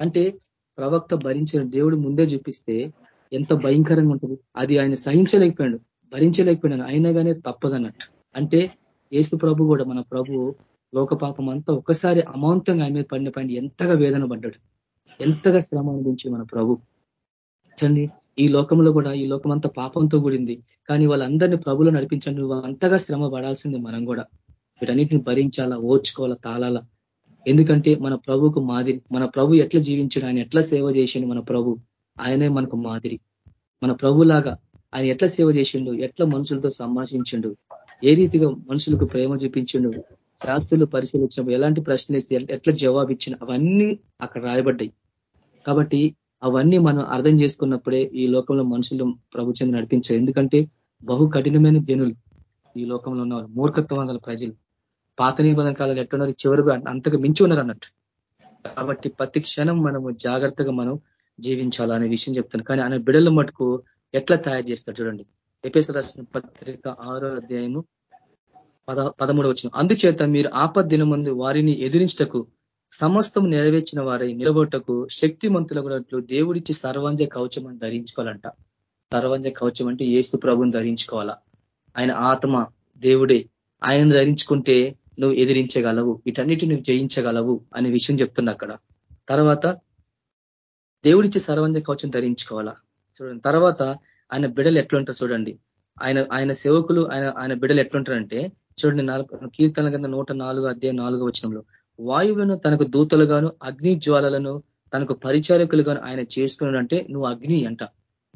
అంటే ప్రవక్త భరించిన దేవుడు ముందే చూపిస్తే ఎంత భయంకరంగా ఉంటుంది. అది ఆయన సహించలేకపోయాడు భరించలేకపోయినాను అయినా కానీ తప్పదన్నట్టు. అంటే ఏసు ప్రభు కూడా మన ప్రభు లోక పాపం అంతా ఒక్కసారి అమాంతంగా ఆయన మీద పడిన పైన ఎంతగా వేదన పడ్డాడు. ఎంతగా శ్రమ అనిపించి మన ప్రభు. చండి ఈ లోకంలో కూడా ఈ లోకం అంతా పాపంతో కూడింది. కానీ వాళ్ళందరినీ ప్రభులు నడిపించండి అంతగా శ్రమ పడాల్సింది మనం కూడా. వీటన్నిటిని భరించాలా ఓర్చుకోవాలా తాళాలా? ఎందుకంటే మన ప్రభుకు మాదిరి మన ప్రభు ఎట్లా జీవించాడు ఆయన ఎట్లా సేవ చేసిండు మన ప్రభు? ఆయనే మనకు మాదిరి. మన ప్రభులాగా ఆయన ఎట్లా సేవ చేసిండు ఎట్లా మనుషులతో సంభాషించిండు? ఏ రీతిగా మనుషులకు ప్రేమ చూపించిండు? శాస్త్రులు పరిశీలించినప్పుడు ఎలాంటి ప్రశ్నలు ఇస్తే ఎట్లా జవాబు ఇచ్చిన అవన్నీ అక్కడ రాయబడ్డాయి. కాబట్టి అవన్నీ మనం అర్థం చేసుకున్నప్పుడే ఈ లోకంలో మనుషులు ప్రభుత్వం నడిపించారు. ఎందుకంటే బహు కఠినమైన జనులు ఈ లోకంలో ఉన్నవారు. మూర్ఖత్వం గల ప్రజలు. పాత నిబంధన కాలంలో ఎట్టున్నారు చివరికి అంతకు మించి ఉన్నారు అన్నట్టు. కాబట్టి ప్రతి క్షణం మనము జాగ్రత్తగా మనం జీవించాలనే విషయం చెప్తాను కానీ ఆయన బిడల మటుకు ఎట్లా తయారు చేస్తారు చూడండి. ఎపేస రాసిన పత్రిక ఆరో అధ్యాయము పద పదమూడు వచ్చిన అందుచేత మీరు ఆపద్ దినమందు వారిని ఎదిరించటకు సమస్తం నెరవేర్చిన వారై నిలబొట్టకు శక్తిమంతులకు దేవుడిచ్చి సర్వంజ కవచం అని ధరించుకోవాలంట. సర్వంజ కవచం అంటే ఏసు ప్రభుని ధరించుకోవాలా? ఆయన ఆత్మ దేవుడే. ఆయనను ధరించుకుంటే నువ్వు ఎదిరించగలవు. వీటన్నిటి నువ్వు జయించగలవు అనే విషయం చెప్తున్నా అక్కడ. తర్వాత దేవుడిచ్చి సర్వంజ కవచం ధరించుకోవాలా? చూడండి. తర్వాత ఆయన బిడలు ఎట్లుంటారు చూడండి. ఆయన ఆయన సేవకులు ఆయన ఆయన బిడలు ఎట్లుంటారంటే చూడండి నాలుగు కీర్తన కింద నూట నాలుగు అధ్యాయ నాలుగో వచనంలో వాయువులను తనకు దూతలుగాను అగ్ని జ్వాలలను తనకు పరిచారకులుగాను ఆయన చేసుకున్నాడంటే నువ్వు అగ్ని అంట.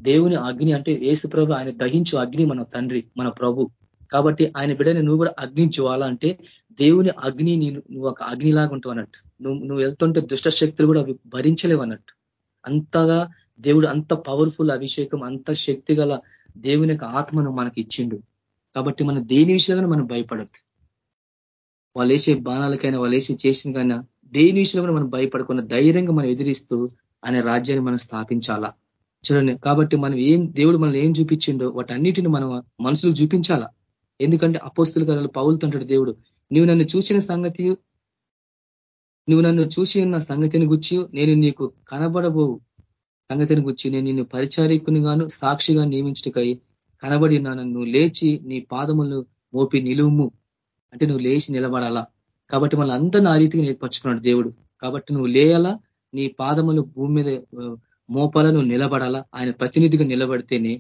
దేవుని అగ్ని అంటే ఏసు ప్రభు ఆయన దహించు అగ్ని మన తండ్రి మన ప్రభు. కాబట్టి ఆయన బిడ్డని నువ్వు కూడా అగ్ని జ్వాల అంటే దేవుని అగ్ని నువ్వు ఒక అగ్నిలాగా ఉంటావు అన్నట్టు. నువ్వు నువ్వు వెళ్తుంటే దుష్ట శక్తులు కూడా అవి భరించలేవు అన్నట్టు. అంతగా దేవుడు అంత పవర్ఫుల్ అభిషేకం అంత శక్తి గల దేవుని యొక్క ఆత్మను మనకి ఇచ్చిండు. కాబట్టి మనం దేని విషయంలో మనం భయపడద్దు. వాళ్ళు వేసే బాణాలకైనా వాళ్ళు వేసి చేసిన కైనా దేని విషయంలో కూడా మనం భయపడకుండా ధైర్యంగా మనం ఎదిరిస్తూ అనే రాజ్యాన్ని మనం స్థాపించాలా? చూడండి కాబట్టి మనం ఏం దేవుడు మనల్ని ఏం చూపించిండో వాటన్నిటిని మనం మనుషులు చూపించాలా? ఎందుకంటే అపోస్తుల గారు పౌలుతుంటాడు దేవుడు నువ్వు నన్ను చూసిన సంగతి నువ్వు నన్ను చూసి ఉన్న సంగతిని గుచ్చి నేను నీకు కనబడబోవు. సంగతిని గుర్చి నేను నిన్ను పరిచారికుని గాను సాక్షిగా నియమించటకై కనబడి నువ్వు లేచి నీ పాదములు మోపి నిలువుము. అంటే నువ్వు లేచి నిలబడాలా? కాబట్టి మళ్ళీ అందరిని ఆ రీతికి నేర్పరచుకున్నాడు దేవుడు. కాబట్టి నువ్వు లేయాలా? నీ పాదములు భూమి మీద మోపాల? నువ్వు నిలబడాలా? ఆయన ప్రతినిధిగా నిలబడితేనే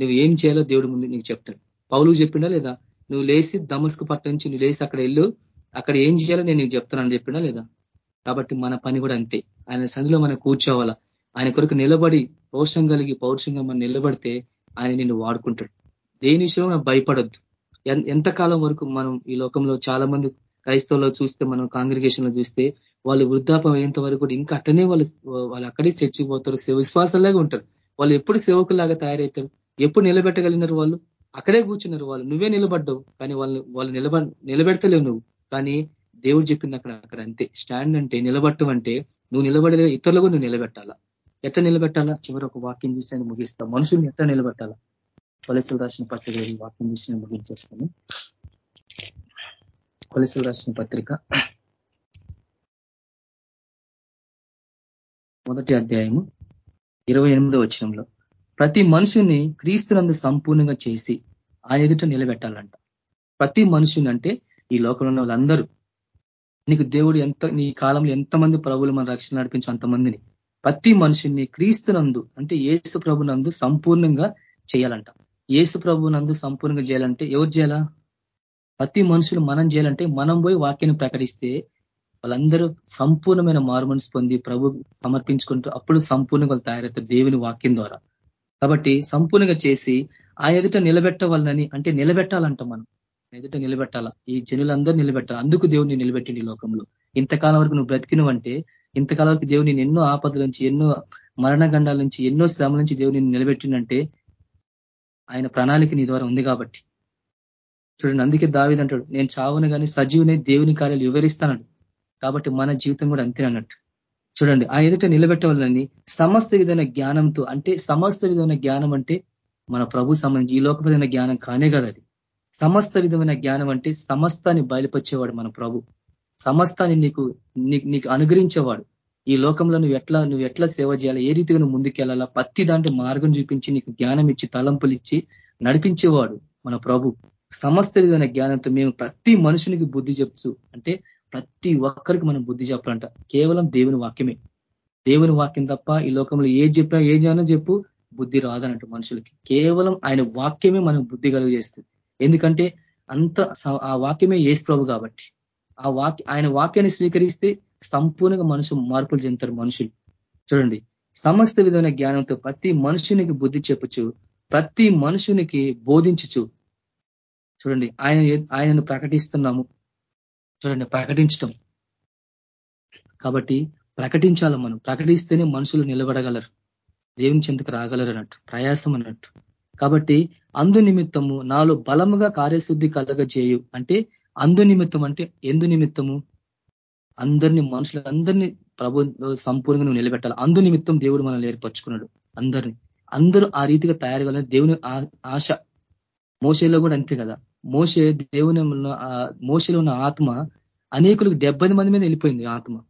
నువ్వు ఏం చేయాలో దేవుడు ముందు నీకు చెప్తాడు. పౌలు చెప్పిండా లేదా? నువ్వు లేచి దమస్కు పట్ల నుంచి నువ్వు లేచి అక్కడ వెళ్ళు. అక్కడ ఏం చేయాలో నేను నీకు చెప్తానని చెప్పిండా లేదా? కాబట్టి మన పని కూడా అంతే. ఆయన సంధిలో మనం కూర్చోవాలా? ఆయన కొరకు నిలబడి పౌరుషం కలిగి పౌరుషంగా మనం నిలబడితే ఆయన నిన్ను వాడుకుంటాడు. దేని విషయంలో మనం భయపడొద్దు. ఎంతకాలం వరకు మనం ఈ లోకంలో చాలా మంది క్రైస్తవులో చూస్తే మనం కాంగ్రిగేషన్లో చూస్తే వాళ్ళు వృద్ధాపం అయ్యేంత వరకు కూడా ఇంకా అట్టనే వాళ్ళు వాళ్ళు అక్కడే చర్చిపోతారు విశ్వాసంలాగా ఉంటారు. వాళ్ళు ఎప్పుడు సేవకులాగా తయారవుతారు? ఎప్పుడు నిలబెట్టగలిగినారు వాళ్ళు? అక్కడే కూర్చున్నారు వాళ్ళు. నువ్వే నిలబడ్డావు కానీ వాళ్ళు వాళ్ళు నిలబ నిలబెడతలేవు నువ్వు. కానీ దేవుడు చెప్పింది అక్కడ అక్కడ అంతే. స్టాండ్ అంటే నిలబట్టం అంటే నువ్వు నిలబడలే ఇతరులకు నువ్వు నిలబెట్టాలా? ఎట్ట నిలబెట్టాలా? చివరి ఒక వాక్యం చూస్తే ముగిస్తా. మనుషుల్ని ఎట్ట నిలబెట్టాలా? కొలసలు రాసిన పత్రిక వాక్యం చూసి ముగించేస్తాను. కొలసలు రాసిన పత్రిక మొదటి అధ్యాయము ఇరవై ఎనిమిదో వచనంలో. ప్రతి మనుషుని క్రీస్తునందు సంపూర్ణంగా చేసి ఆయన ఎదుట నిలబెట్టాలంట. ప్రతి మనుషుని అంటే ఈ లోకంలో ఉన్న వాళ్ళందరూ. నీకు దేవుడు ఎంత నీ కాలంలో ఎంతమంది ప్రభులు మన రక్షణ నడిపించు అంతమందిని. ప్రతి మనుషుని క్రీస్తునందు అంటే ఏసు ప్రభునందు సంపూర్ణంగా చేయాలంట. ఏసు ప్రభునందు సంపూర్ణంగా చేయాలంటే ఎవరు చేయాలా? ప్రతి మనుషులు మనం చేయాలంటే మనం పోయి వాక్యాన్ని ప్రకటిస్తే వాళ్ళందరూ సంపూర్ణమైన మార్మన్స్ పొంది ప్రభు సమర్పించుకుంటూ అప్పుడు సంపూర్ణంగా తయారవుతారు దేవుని వాక్యం ద్వారా. కాబట్టి సంపూర్ణంగా చేసి ఆ ఎదుట నిలబెట్టవాలని అంటే నిలబెట్టాలంట మనం. ఎదుట నిలబెట్టాలా? ఈ జనులందరూ నిలబెట్టాలి? అందుకు దేవుడిని నిలబెట్టింది ఈ లోకంలో. ఇంతకాలం వరకు నువ్వు బ్రతికినవంటే ఇంతకాలానికి దేవుని ఎన్నో ఆపదల నుంచి ఎన్నో మరణ గండాల నుంచి ఎన్నో శ్రమ నుంచి దేవుని నిలబెట్టిందంటే ఆయన ప్రణాళిక నీ ద్వారా ఉంది కాబట్టి. చూడండి అందుకే దావిదంటాడు నేను చావును కానీ సజీవునే దేవుని కార్యాలు వివరిస్తానడు కాబట్టి మన జీవితం కూడా అంతే అన్నట్టు. చూడండి ఆ ఎదుట నిలబెట్టవాలని సమస్త విధమైన జ్ఞానంతో అంటే సమస్త విధమైన జ్ఞానం అంటే మన ప్రభు సంబంధించి ఈ లోకపదమైన జ్ఞానం కానే కదా అది. సమస్త విధమైన జ్ఞానం అంటే సమస్తాన్ని బయలుపరిచేవాడు మన ప్రభు. సమస్తాన్ని నీకు నీకు అనుగ్రహించేవాడు. ఈ లోకంలో నువ్వు ఎట్లా నువ్వు ఎట్లా సేవ చేయాలి ఏ రీతిగా నువ్వు ముందుకెళ్ళాలా పత్తి దాంట్లో మార్గం చూపించి నీకు జ్ఞానం ఇచ్చి తలంపులు ఇచ్చి నడిపించేవాడు మన ప్రభు. సమస్త విధమైన జ్ఞానంతో మేము ప్రతి మనుషునికి బుద్ధి చెప్తూ అంటే ప్రతి ఒక్కరికి మనం బుద్ధి చెప్పాలంట. కేవలం దేవుని వాక్యమే. దేవుని వాక్యం తప్ప ఈ లోకంలో ఏ చెప్పినా ఏ జ్ఞానం చెప్పు బుద్ధి రాదనట్టు మనుషులకి. కేవలం ఆయన వాక్యమే మనం బుద్ధి కలుగజేస్తుంది. ఎందుకంటే అంత ఆ వాక్యమే ఏసు ప్రభు కాబట్టి. ఆ వాక్య ఆయన వాక్యాన్ని స్వీకరిస్తే సంపూర్ణంగా మనుషు మార్పులు చెందుతారు మనుషులు. చూడండి. సమస్త విధమైన జ్ఞానంతో ప్రతి మనుషునికి బుద్ధి చెప్పుచు ప్రతి మనుషునికి బోధించుచు. చూడండి. ఆయన ఆయనను ప్రకటిస్తున్నాము. చూడండి. ప్రకటించటం. కాబట్టి ప్రకటించాలి మనం. ప్రకటిస్తేనే మనుషులు నిలబడగలరు. దేవుని చెంతకు రాగలరు అన్నట్టు. ప్రయాసం అన్నట్టు. కాబట్టి అందు నిమిత్తము నాలో బలముగా కార్యశుద్ధి కలగజేయు. అంటే అందు నిమిత్తం అంటే ఎందు నిమిత్తము? అందరినీ మనుషులందరినీ ప్రభు సంపూర్ణంగా నువ్వు నిలబెట్టాలి. అందు నిమిత్తం దేవుడు మనల్ని ఏర్పరచుకున్నాడు అందరినీ. అందరూ ఆ రీతిగా తయారు దేవుని ఆశ. మోసేలో కూడా అంతే కదా. మోసే దేవుని మోసలో ఉన్న ఆత్మ అనేకులకు డెబ్బై మంది మీద వెళ్ళిపోయింది ఆత్మ.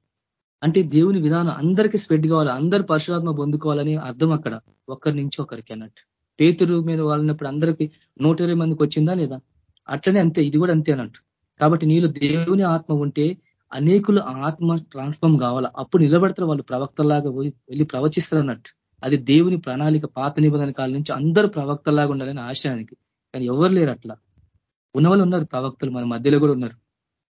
అంటే దేవుని విధానం అందరికీ స్ప్రెడ్ కావాలి అందరు పరశురాత్మ పొందుకోవాలని అర్థం అక్కడ. ఒక్కరి నుంచి ఒకరికి అన్నట్టు. పేతురు మీద వాళ్ళనప్పుడు అందరికీ నూట మందికి వచ్చిందా లేదా? అట్లనే అంతే ఇది కూడా అంతే అన్నట్టు. కాబట్టి నీళ్ళు దేవుని ఆత్మ ఉంటే అనేకులు ఆత్మ ట్రాన్స్ఫార్మ్ కావాల? అప్పుడు నిలబడతారు వాళ్ళు ప్రవక్తలాగా వెళ్ళి ప్రవచిస్తారు అన్నట్టు. అది దేవుని ప్రణాళిక పాత నిబంధన కాలం నుంచి అందరూ ప్రవక్తలాగా ఉండాలని ఆశయానికి కానీ ఎవరు లేరు అట్లా. ఉన్నవాళ్ళు ఉన్నారు ప్రవక్తలు మన మధ్యలో కూడా ఉన్నారు.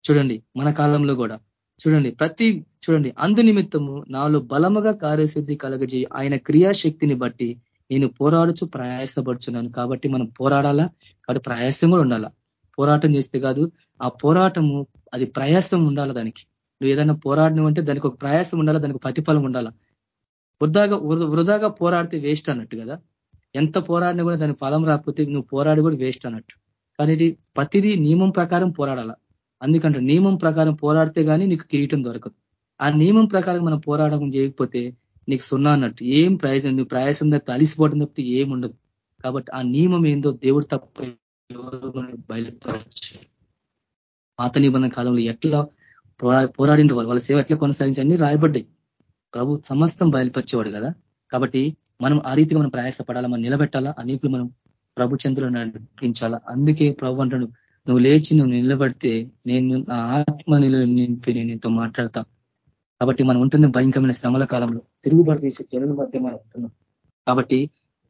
చూడండి మన కాలంలో కూడా. చూడండి ప్రతి చూడండి అందు నిమిత్తము నాలో బలముగా కార్యసిద్ధి కలగజేయి ఆయన క్రియాశక్తిని బట్టి నేను పోరాడుచు ప్రయాసపడుచున్నాను. కాబట్టి మనం పోరాడాలా? కాబట్టి ప్రయాసం కూడా ఉండాలా? పోరాటం చేస్తే కాదు ఆ పోరాటము అది ప్రయాసం ఉండాలి దానికి. నువ్వు ఏదైనా పోరాడడం అంటే దానికి ఒక ప్రయాసం ఉండాలా దానికి ప్రతిఫలం ఉండాలా. వృధాగా వృధాగా పోరాడితే వేస్ట్ అన్నట్టు కదా. ఎంత పోరాడినా కూడా దాని ఫలం రాకపోతే నువ్వు పోరాడి కూడా వేస్ట్ అన్నట్టు. కానీ ఇది ప్రతిదీ నియమం ప్రకారం పోరాడాల. అందుకంటే నియమం ప్రకారం పోరాడితే కానీ నీకు కిరీటం దొరకదు. ఆ నియమం ప్రకారం మనం పోరాడడం చేయకపోతే నీకు సున్నా అన్నట్టు. ఏం ప్రయోజనం? నువ్వు ప్రయాసం తప్పితే అలిసిపోవడం తప్పితే ఏం ఉండదు. కాబట్టి ఆ నియమం ఏందో దేవుడు తప్ప బయలుపరచు పాత నిబంధన కాలంలో ఎట్లా పోరాడిన వాళ్ళు? వాళ్ళ సేవ ఎట్లా కొనసాగించి అన్ని రాయబడ్డాయి. ప్రభు సమస్తం బయలుపరిచేవాడు కదా. కాబట్టి మనం ఆ రీతిగా మనం ప్రయాసపడాలా? మనం నిలబెట్టాలా? అనేకులు మనం ప్రభు చంద్రులు నడిపించాలా? అందుకే ప్రభు అంటాడు నువ్వు లేచి నువ్వు నిలబడితే నేను నా ఆత్మ నింపి నేను నీతో మాట్లాడతా. కాబట్టి మనం ఉంటుంది భయంకరమైన శ్రమల కాలంలో. తిరుగుబాటు తీసే జనుల మధ్య మనం ఉంటున్నాం. కాబట్టి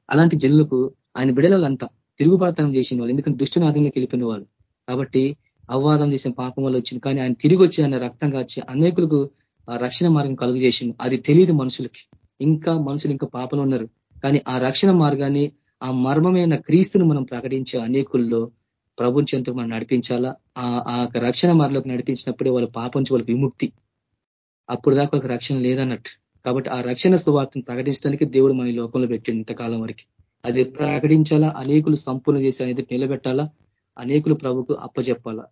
అలాంటి జనులకు ఆయన బిడలంతా తిరుగుబాటుతనం చేసిన వాళ్ళు. ఎందుకంటే దుష్టుని వెళ్ళిపోయిన వాళ్ళు. కాబట్టి అవ్వాదం చేసిన పాపం వల్ల వచ్చింది. కానీ ఆయన తిరిగి వచ్చి ఆయన రక్తంగా వచ్చి అనేకులకు రక్షణ మార్గం కలుగు చేసింది అది తెలియదు మనుషులకి. ఇంకా మనుషులు ఇంకా పాపలు ఉన్నారు. కానీ ఆ రక్షణ మార్గాన్ని ఆ మర్మమైన క్రీస్తును మనం ప్రకటించే అనేకుల్లో ప్రభుత్వంతో మనం నడిపించాలా? ఆ రక్షణ మార్గంలోకి నడిపించినప్పుడే వాళ్ళ పాపం వాళ్ళకి విముక్తి. అప్పుడు దాకా వాళ్ళకి రక్షణ లేదన్నట్టు. కాబట్టి ఆ రక్షణ సువార్తను ప్రకటించడానికి దేవుడు మన లోకంలో పెట్టిండు ఇంతకాలం వరకు. అది ప్రకటించాలా? అనేకులు సంపూర్ణ చేసి అనేది నిలబెట్టాలా? అనేకులు ప్రభుకు అప్పచెప్పాలా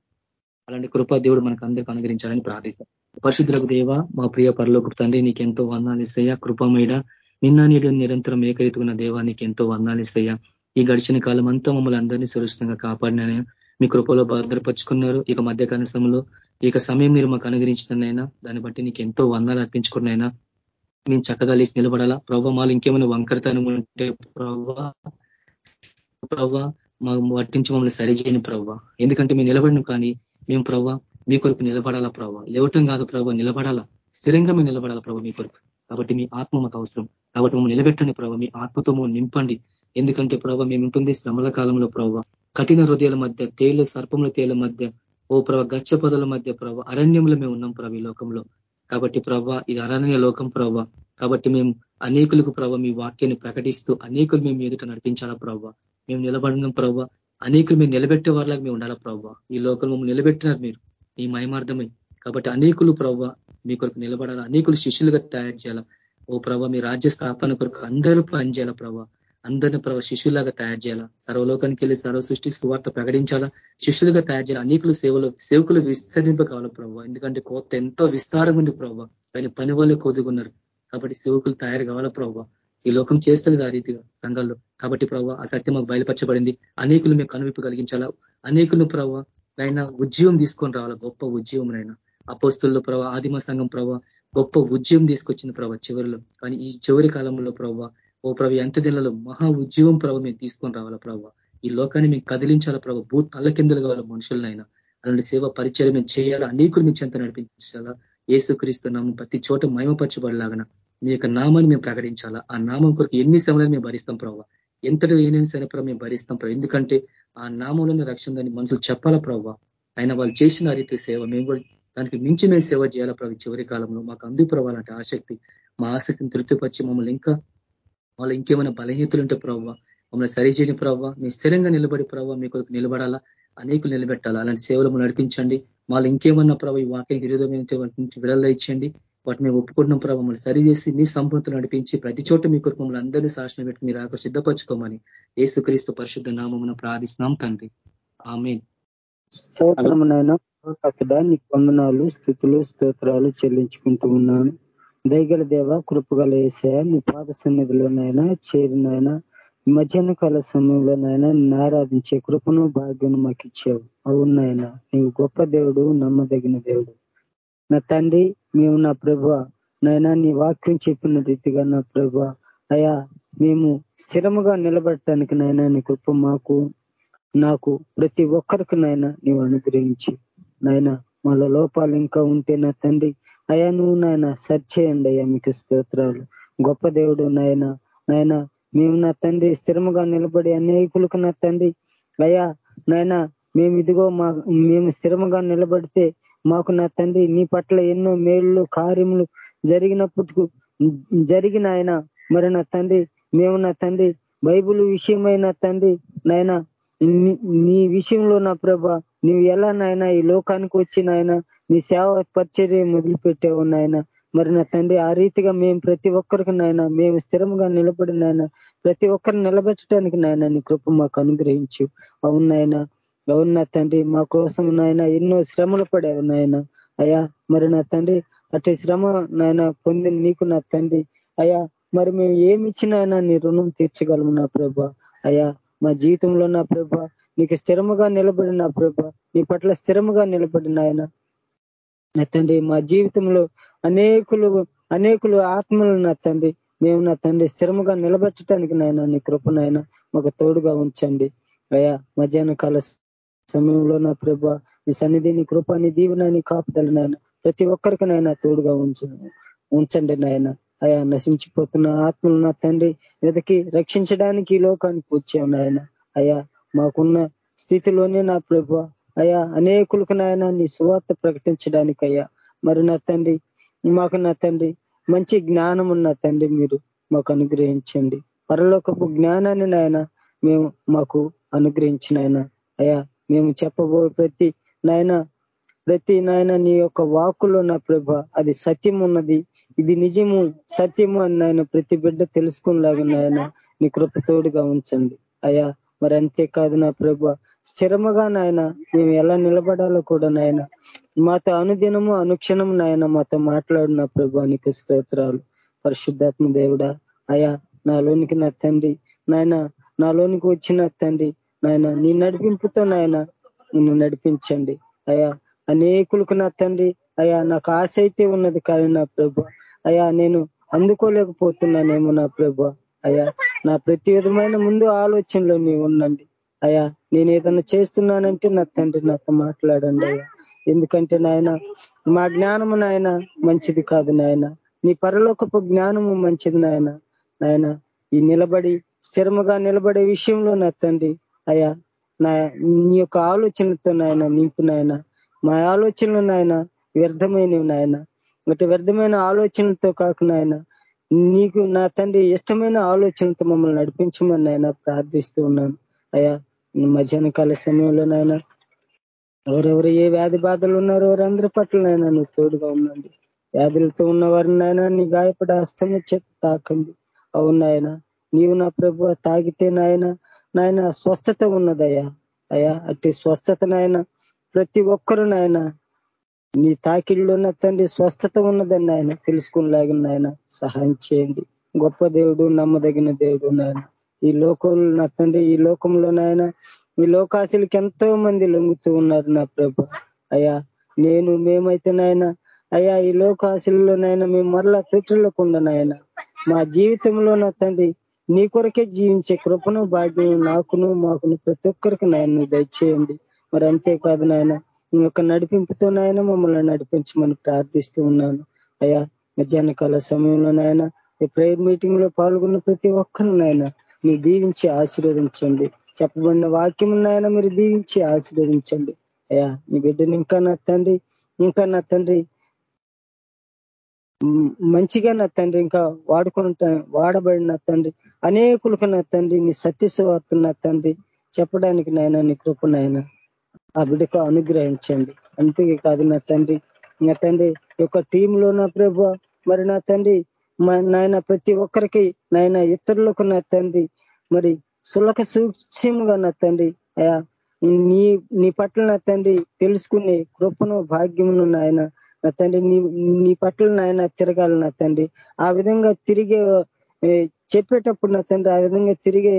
అలాంటి కృపా దేవుడు మనకు అందరికీ అనుగ్రహించాలని ప్రార్థిస్తాం. పరిశుద్ధులకు దేవ మా ప్రియ పరలోకి తండ్రి నీకు ఎంతో వందాలు ఇస్తాయా కృపమేడ నిన్న నేడు నిరంతరం ఏకరీతున్న దేవా నీకు ఎంతో వందాలు ఇస్తాయా ఈ గడిచిన కాలం అంతా మమ్మల్ని అందరినీ సురక్షితంగా కాపాడినైనా మీ కృపలో భద్రపరుచుకున్నారు. ఇక మధ్య కనసంలో ఇక సమయం మీరు మాకు అనుగ్రహించినైనా దాన్ని బట్టి నీకు ఎంతో వందాలు అర్పించుకున్నైనా మేము చక్కగా లేచి నిలబడాలా? ప్రభావ మాలు ఇంకేమైనా వంకరతనం ఉంటే ప్రభావ ప్రభావ మా పట్టించి మమ్మల్ని సరిచేయని ప్రభావ ఎందుకంటే మేము నిలబడిన కానీ మేము ప్రభావ మీ కొరకు నిలబడాలా ప్రభావ లేవటం కాదు ప్రభావ నిలబడాలా? స్థిరంగా మేము నిలబడాలా ప్రభావ మీ కొరకు? కాబట్టి మీ ఆత్మ మాకు అవసరం. కాబట్టి మమ్మల్ని నిలబెట్టండి ప్రభావ మీ ఆత్మతో నింపండి. ఎందుకంటే ప్రభావ మేము ఉంటుంది శ్రమల కాలంలో ప్రభావ కఠిన హృదయాల మధ్య తేలు సర్పముల తేల మధ్య ఓ ప్రభ గచ్చ పొదల మధ్య ప్రభ అరణ్యంలో మేము ఉన్నాం ప్రభ ఈ లోకంలో. కాబట్టి ప్రభ ఇది అరణ్య లోకం ప్రభ కాబట్టి మేము అనేకులకు ప్రభ మీ వాక్యాన్ని ప్రకటిస్తూ అనేకులు మేము ఎదుట నడిపించాలా ప్రభ మేము నిలబడినాం ప్రభ అనేకులు మీరు నిలబెట్టే వారిలాగా మేము ఉండాలా ప్రభావ? ఈ లోకం మమ్మల్ని నిలబెట్టినారు మీరు. ఈ మయమార్థమై కాబట్టి అనేకులు ప్రభావ మీ కొరకు నిలబడాలా? అనేకులు శిష్యులుగా తయారు చేయాలా? ఓ ప్రభ మీ రాజ్య స్థాపన కొరకు అందరూ పనిచేయాలా ప్రభావ? అందరిని ప్రభావ శిష్యులాగా తయారు చేయాలా? సర్వలోకానికి వెళ్ళి సర్వ సృష్టి సువార్త ప్రకటించాలా? శిష్యులుగా తయారు చేయాలి? అనేకులు సేవలు సేవకులు విస్తరింప కావాలి ప్రభావ? ఎందుకంటే కోత ఎంతో విస్తారం ఉంది ప్రభావ. కానీ పని వాళ్ళు కోదుకున్నారు కాబట్టి సేవకులు తయారు కావాలా ప్రభావ? ఈ లోకం చేస్తలేదు ఆ రీతిగా సంఘాల్లో. కాబట్టి ప్రభావ ఆ సత్యం మాకు బయలుపరచబడింది. అనేకులు మేము కనువిప్పు కలిగించాలా? అనేకులు ప్రభావ ఆయన ఉద్యమం తీసుకొని రావాలా? గొప్ప ఉద్యమం అయినా అపోస్తుల్లో ప్రభావ ఆదిమ సంఘం ప్రభావ గొప్ప ఉద్యమం తీసుకొచ్చింది ప్రభావ చివరిలో. కానీ ఈ చివరి కాలంలో ప్రభావ ఓ ప్రభు ఎంత దినాలు మహా ఉద్యమం ప్రభావ మేము తీసుకొని రావాలా ప్రభావ ఈ లోకాన్ని మేము కదిలించాలా ప్రభావ భూ తల్ల కిందలు కావాల మనుషులనైనా అలాంటి సేవ పరిచయం మేము చేయాలా? అనేకులు మీ చెంత నడిపించాలా? ఏసుక్రీస్తున్నాము ప్రతి చోట మయమపరచబడలాగన మీ యొక్క నామాన్ని మేము ప్రకటించాలా? ఆ నామం కొరకు ఎన్ని శ్రమలను మేము భరిస్తాం ప్రభావ ఎంతటి ఏనేమి సరే మేము భరిస్తాం ప్రభావ ఎందుకంటే ఆ నామంలోనే రక్షణ దాన్ని మనుషులు చెప్పాలా ప్రభావ ఆయన వాళ్ళు చేసిన రీతి సేవ మేము కూడా దానికి మించి మేము సేవ చేయాలా ప్రభు చివరి కాలంలో? మాకు అందుకు ఆసక్తి. మా ఆసక్తిని తృప్తిపరిచి మమ్మల్ని ఇంకా వాళ్ళు ఇంకేమైనా బలహీతులు ఉంటే ప్రవ్వ మమ్మల్ని సరిచేయని ప్రవ్వ మీ స్థిరంగా నిలబడి ప్రవ్వ మీ కొరకు నిలబడాలా? అనేకులు నిలబెట్టాలా? అలాంటి సేవలు నడిపించండి. వాళ్ళు ఇంకేమన్నా ప్రభావ ఈ వాక్యం విరోధమైన వాటి నుంచి విడుదల ఇచ్చండి వాటిని మేము ఒప్పుకుంటున్న ప్రభావ మమ్మల్ని సరి చేసి మీ సంపూర్ణత నడిపించి ప్రతి చోట మీ కొరకు మమ్మల్ని అందరినీ శాసనం పెట్టి మీరు ఆకు సిద్ధపరచుకోమని ఏసుక్రీస్తు పరిశుద్ధ నామమున ప్రార్థిస్తున్నాం తండ్రి. ఆమె నీకు వందనాలు స్థితులు స్తోత్రాలు చెల్లించుకుంటూ ఉన్నాను. దయగల దేవ కృపగల వేసాయ నీ పాద సన్నిధిలోనైనా చేరినైనా మధ్యాహ్న కాల సమయంలోనైనా ఆరాధించే కృపను భాగ్యం మాకు ఇచ్చావు అవునాయన నీవు గొప్ప దేవుడు నమ్మదగిన దేవుడు. నా తండ్రి మేము నా ప్రభ. నైనా నీ వాక్యం చెప్పిన రీతిగా నా ప్రభ. అయా మేము స్థిరముగా నిలబడటానికి నైనా నీ కృప మాకు నాకు ప్రతి ఒక్కరికి నైనా నీవు అనుగ్రహించి. నాయన వాళ్ళ లోపాలు ఇంకా ఉంటే నా తండ్రి అయ్యా నువ్వు నాయన సర్చ్ చేయండి అయ్యా మీకు స్తోత్రాలు. గొప్ప దేవుడు నాయన. నాయన మేము నా తండ్రి స్థిరముగా నిలబడి అనేకులకు నా తండ్రి. అయ్యా నాయన మేము ఇదిగో మా మేము స్థిరముగా నిలబడితే మాకు నా తండ్రి నీ పట్ల ఎన్నో మేళ్ళు కార్యములు జరిగినప్పుడు జరిగిన ఆయన మరి నా తండ్రి మేము నా తండ్రి బైబుల్ విషయమైన తండ్రి నాయన నీ విషయంలో నా ప్రభ నువ్వు ఎలా నాయన ఈ లోకానికి వచ్చి నాయన నీ సేవ పరిచర్య మొదలుపెట్టావు నాయన. మరి నా తండ్రి ఆ రీతిగా మేము ప్రతి ఒక్కరికి నాయన మేము స్థిరంగా నిలబడి నాయన ప్రతి ఒక్కరిని నిలబెట్టడానికి నాయన నీ కృప మాకు అనుగ్రహించు. అవును నాయన. అవును నా తండ్రి మా కోసం నాయన ఎన్నో శ్రమలు పడావు నాయన. అయ్యా మరి నా తండ్రి అటు శ్రమ నాయన పొంది నీకు నా తండ్రి. అయ్యా మరి మేము ఏమి ఇచ్చినాయన నీ రుణం తీర్చగలము నా ప్రభ. అయ్యా మా జీవితంలో నా ప్రభ నీకు స్థిరముగా నిలబడిన ప్రభ నీ పట్ల స్థిరముగా నిలబడిన ఆయన నా తండ్రి మా జీవితంలో అనేకులు అనేకులు ఆత్మలు నా తండ్రి. మేము నా తండ్రి స్థిరముగా నిలబెట్టడానికి నాయన నీ కృపనైనా మాకు తోడుగా ఉంచండి. అయా మధ్యాహ్న కాల సమయంలో నా ప్రభ నీ సన్నిధి నీ కృప నీ దీవున నీ కాపుదలు నాయన ప్రతి ఒక్కరికి నాయన తోడుగా ఉంచు ఉంచండి నాయన. అయా నశించిపోతున్న ఆత్మలు నా తండ్రి వెదకి రక్షించడానికి ఈ లోకానికి వచ్చావు నాయన. అయా మాకున్న స్థితిలోనే నా ప్రభ అయా అనేకులకు నాయన నీ సువార్త ప్రకటించడానికి అయ్యా మరి నా తండ్రి మాకు నా తండ్రి మంచి జ్ఞానం ఉన్న తండ్రి మీరు మాకు అనుగ్రహించండి. పరలోకపు జ్ఞానాన్ని నాయన మేము మాకు అనుగ్రహించిన ఆయన అయ్యా మేము చెప్పబో ప్రతి నాయన ప్రతి నాయన నీ యొక్క వాకులో నా ప్రభ అది సత్యం ఉన్నది ఇది నిజము సత్యము అని నాయన ప్రతి బిడ్డ తెలుసుకునేలాగా నాయన నీ కృపతోడుగా ఉంచండి. అయ్యా మరి అంతేకాదు నా ప్రభ స్థిరముగా నాయన మేము ఎలా నిలబడాలో కూడా నాయన మాతో అనుదినము అనుక్షణము నాయన మాతో మాట్లాడిన ప్రభానికి స్తోత్రాలు. పరిశుద్ధాత్మ దేవుడా అయా నాలోనికి నా తండ్రి నాయన నాలోనికి వచ్చిన తండ్రి నాయన నీ నడిపింపుతో నాయన నిన్ను నడిపించండి. అయా అనేకులకు నా తండ్రి అయా నాకు ఆశ అయితే ఉన్నది కానీ నా ప్రభు. అయా నేను అందుకోలేకపోతున్నానేమో నా ప్రభు. అయా నా ప్రతి విధమైన ముందు ఆలోచనలో నీవు ఉండండి. అయ్యా నేను ఏదన్నా చేస్తున్నానంటే నా తండ్రి నాతో మాట్లాడండి అయ్యా. ఎందుకంటే నాయన మా జ్ఞానము నాయన మంచిది కాదు నాయన. నీ పరలోకపు జ్ఞానము మంచిది నాయన. నాయన ఈ నిలబడి స్థిరముగా నిలబడే విషయంలో నా తండ్రి అయ్యా నా నీ యొక్క ఆలోచనలతో నాయన నింపు నాయన. మా ఆలోచనలు నాయన వ్యర్థమైనవి నాయన. అంటే వ్యర్థమైన ఆలోచనలతో కాక నాయన. నీకు నా తండ్రి ఇష్టమైన ఆలోచనలతో మమ్మల్ని నడిపించమని నాయన ప్రార్థిస్తూ ఉన్నాను అయ్యా మధ్యాహ్న కాల సమయంలో నాయన ఎవరెవరు ఏ వ్యాధి బాధలు ఉన్నారో ఎవరందరి పట్ల నాయన నువ్వు తోడుగా ఉండండి. వ్యాధులతో ఉన్న వారిని నాయన నీ గాయపడే అస్తమే చేత తాకండి అవునాయన నీవు నా ప్రభు తాగితే నాయన నాయన స్వస్థత ఉన్నదయ్యా. అయ్యా అట్టి స్వస్థత నాయన ప్రతి ఒక్కరు నాయన నీ తాకిడిలో ఉన్న తండ్రి స్వస్థత ఉన్నదని ఆయన తెలుసుకునేలాగిన నాయన సహాయం చేయండి. గొప్ప దేవుడు నమ్మదగిన దేవుడు నాయన. ఈ లోకంలో నా తండ్రి ఈ లోకంలో నాయన ఈ లోకాశులకి ఎంతో మంది లొంగుతూ ఉన్నారు నా ప్రభ. అయ్యా నేను మేమైతే నాయన అయ్యా ఈ లోకాశుల్లో నాయన మేము మరలా తొట్టులకుండా నాయన మా జీవితంలో నా తండ్రి నీ కొరకే జీవించే కృపను భాగ్యం నాకును మాకును ప్రతి ఒక్కరికి నాయన దయచేయండి. మరి అంతేకాదు నాయన నీ యొక్క నడిపింపుతో నాయన మమ్మల్ని నడిపించమని ప్రార్థిస్తూ ఉన్నాను. అయ్యా మధ్యాహ్నకాల సమయంలో నాయన ఈ ప్రేయర్ మీటింగ్లో పాల్గొన్న ప్రతి ఒక్కరు నాయన మీరు దీవించి ఆశీర్వదించండి. చెప్పబడిన వాక్యం నాయన మీరు దీవించి ఆశీర్వదించండి. అయ్యా నీ బిడ్డని ఇంకా నా తండ్రి ఇంకా నా తండ్రి మంచిగా నా తండ్రి ఇంకా వాడుకుంటా వాడబడిన తండ్రి అనేకులకు నా తండ్రి నీ సత్యస్వార్త నా తండ్రి చెప్పడానికి నాయన నీ కృప నాయన. ఆ బిడ్డకు అనుగ్రహించండి. అంతే కాదు నా తండ్రి నా తండ్రి యొక్క టీంలో నా ప్రభు మరి నా తండ్రి నాయన ప్రతి ఒక్కరికి నాయన ఇతరులకు నా తండ్రి మరి సులక సూక్ష్మంగా నా తండ్రి అయా నీ నీ పట్ల నా తండ్రి తెలుసుకునే కృపను భాగ్యమును నాయన నా తండ్రి నీ నీ పట్ల నాయన తిరగాలి నా తండ్రి. ఆ విధంగా తిరిగే చెప్పేటప్పుడు నా తండ్రి ఆ విధంగా తిరిగే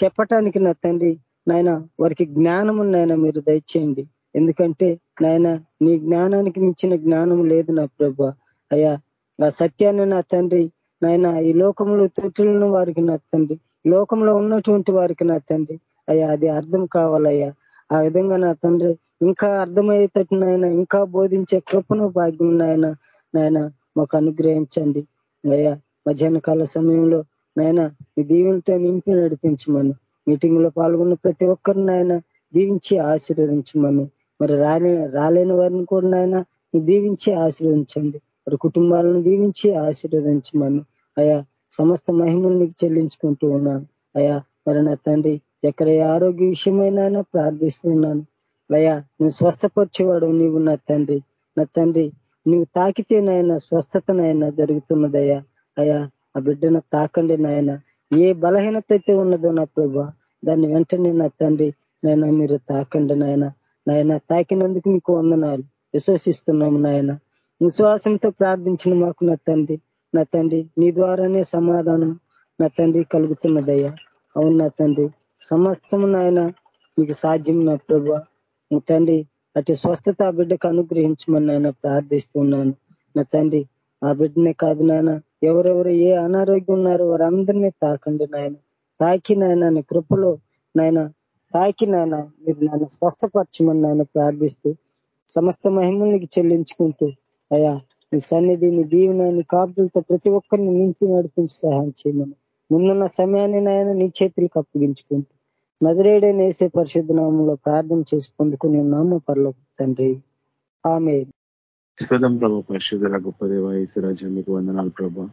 చెప్పటానికి నా తండ్రి నాయన వారికి జ్ఞానము నాయన మీరు దయచేయండి. ఎందుకంటే నాయన నీ జ్ఞానానికి మించిన జ్ఞానం లేదు నా ప్రభు. అయ్యా ఆ సత్యాన్ని నా తండ్రి నాయన ఈ లోకంలో తుట్టులను వారికి నా తండ్రి లోకంలో ఉన్నటువంటి వారికి నా తండ్రి. అయ్యా అది అర్థం కావాలయ్యా. ఆ విధంగా నా తండ్రి ఇంకా అర్థమయ్యేటట్టు నాయన ఇంకా బోధించే కృపను భాగ్యం నాయన నాయన మాకు అనుగ్రహించండి. అయ్యా మధ్యాహ్న కాల సమయంలో నాయన మీ దీవులతో నింపి నడిపించమని. మీటింగ్లో పాల్గొన్న ప్రతి ఒక్కరిని ఆయన దీవించి ఆశీర్వదించమని. మరి రాలే రాలేని వారిని కూడా నాయన దీవించి ఆశీర్వదించండి. మరి కుటుంబాలను దీవించి ఆశీర్వదించమని. అయా సమస్త మహిమలు నీకు చెల్లించుకుంటూ ఉన్నాను. అయా మరి నా తండ్రి ఎక్కడ ఆరోగ్య విషయమైనా ప్రార్థిస్తున్నాను. అయ్యా నువ్వు స్వస్థపరిచేవాడు నీవు నా తండ్రి. నా తండ్రి నువ్వు తాకితే నాయన స్వస్థత నాయన జరుగుతున్నదయ్యా. అయ్యా ఆ బిడ్డను తాకండి నాయన. ఏ బలహీనత అయితే ఉన్నదో నా ప్రభా దాన్ని వెంటనే నా తండ్రి నాయన మీరు తాకండి నాయన. నాయన తాకినందుకు మీకు వందనాలు. విశ్వసిస్తున్నాము నాయన. విశ్వాసంతో ప్రార్థించిన మాకు నా తండ్రి. నా తండ్రి నీ ద్వారానే సమాధానం నా తండ్రి కలుగుతున్నదయ్యా. అవును నా తండ్రి సమస్తము నాయన మీకు సాధ్యం నా ప్రభా. నా తండ్రి అటు స్వస్థత ఆ బిడ్డకు అనుగ్రహించమని నాయన ప్రార్థిస్తున్నాను. నా తండ్రి ఆ బిడ్డనే కాదు నాయన ఎవరెవరు ఏ అనారోగ్యం ఉన్నారో వారందరినీ తాకండి నాయన. తాకి నాయన కృపలో నాయన తాకి నాయన మీరు నాయన స్వస్థపరచమని నాయన ప్రార్థిస్తూ సమస్త మహిమల్నికి చెల్లించుకుంటూ అయా నీ సన్నిధి నీ దీవెన నీ కాపులతో ప్రతి ఒక్కరిని నింపి నడిపించి సహాయం చేయమని. ముందున్న సమయాన్ని నాయన నీ చేతులకు అప్పగించుకుంటూ నజరేడే నేసే పరిశుద్ధ నామంలో ప్రార్థన చేసి పొందుకునే నామ పర్లోకి తండ్రి. ఆమె స్థుతం ప్రభు పరిశుద్ధుల గొప్ప దేవ ఈశ్వరాజ్యం మీకు వందనాలు ప్రభా.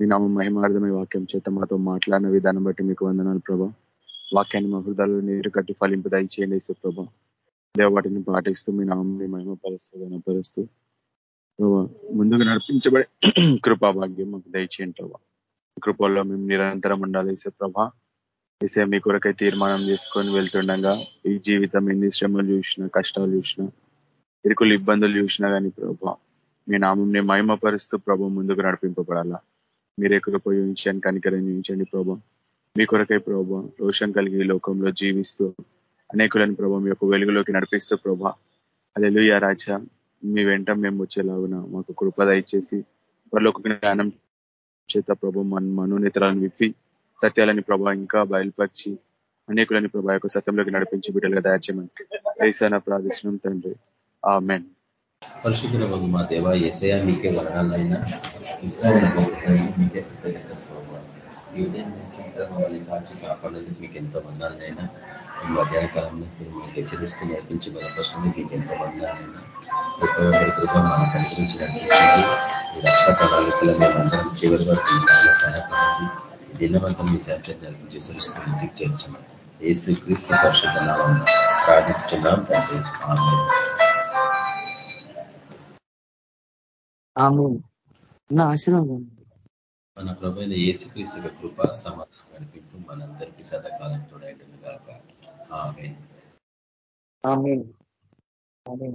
మీ నామ మహిమార్థమై వాక్యం చేత మాతో మాట్లాడిన విధానం బట్టి మీకు వందనాలు ప్రభా. వాక్యాన్ని మా హృదయాలు నీరు కట్టి ఫలింపు దయచేయండి ఇసు ప్రభా. దేవ వాటిని పాటిస్తూ మీ నామని మహిమపరుస్తూ గణపరుస్తూ ప్రభా ముందుకు నడిపించబడే (clears throat) కృపా భాగ్యం మాకు దయచేయండి ప్రభా. కృపల్లో మేము నిరంతరం ఉండాలి ఇసే ప్రభా. ఇసే మీ కొరకై తీర్మానం చేసుకొని వెళ్తుండగా ఈ జీవితం ఎన్ని శ్రమలు చూసినా కష్టాలు చూసినా ఇరుకులు ఇబ్బందులు చూసినా కానీ ప్రభా మీ నామంని మహిమపరుస్తూ ప్రభు ముందుకు నడిపింపబడాలా. మీరే కృప ఉంచండి కనికరం చూపించండి ప్రభా. మీ కొరకై ప్రభా రోషం కలిగి లోకంలో జీవిస్తూ అనేకులని ప్రభా మీ యొక్క వెలుగులోకి నడిపిస్తూ ప్రభా. అలెలుయ రాజా మీ వెంట మేము వచ్చేలాగున మాకు కృపద ఇచ్చేసి వారిలోకి జ్ఞానం చేత ప్రభు మన మనోనేతరాలను విప్పి సత్యాలని ప్రభా ఇంకా బయలుపరిచి అనేకులని ప్రభా యొక్క సత్యంలోకి నడిపించి బిడ్డలుగా తయారు చేయమని వేసాన ప్రార్థించడం తండ్రి. ఆ పరిశుద్ధుల వగు మా దేవ ఏసయా మీకే వరణాలైనా మీకే ఈ ఉదయం మమ్మల్ని కాల్చి కాపాడేందుకు మీకు ఎంతో వందాలైనా ఈ మధ్యాహ్న కాలంలో మీరు మీకు హెచ్చరిస్తూ నడిపించి బలపరుస్తుంది మీకు ఎంతో వందాలైనా కృప మనకు అనుసరించి నడిపించండి ఈ రక్షణ చివరి వరకు సహాయపడండి. దినవంతం మీ సురుస్తూ ఇంటికి చేర్చమని ఏసు క్రీస్తు పరిశుద్ధ ప్రార్థిస్తున్నాం తండ్రి. ఆమె నా ఆశీర్వాదం. మన ప్రభు ఏసు క్రీస్తు కృప సమాధానం నడిపింపు మనందరికీ సదాకాలం తోడైంటుంది కాక ఆమె ఆమె ఆమె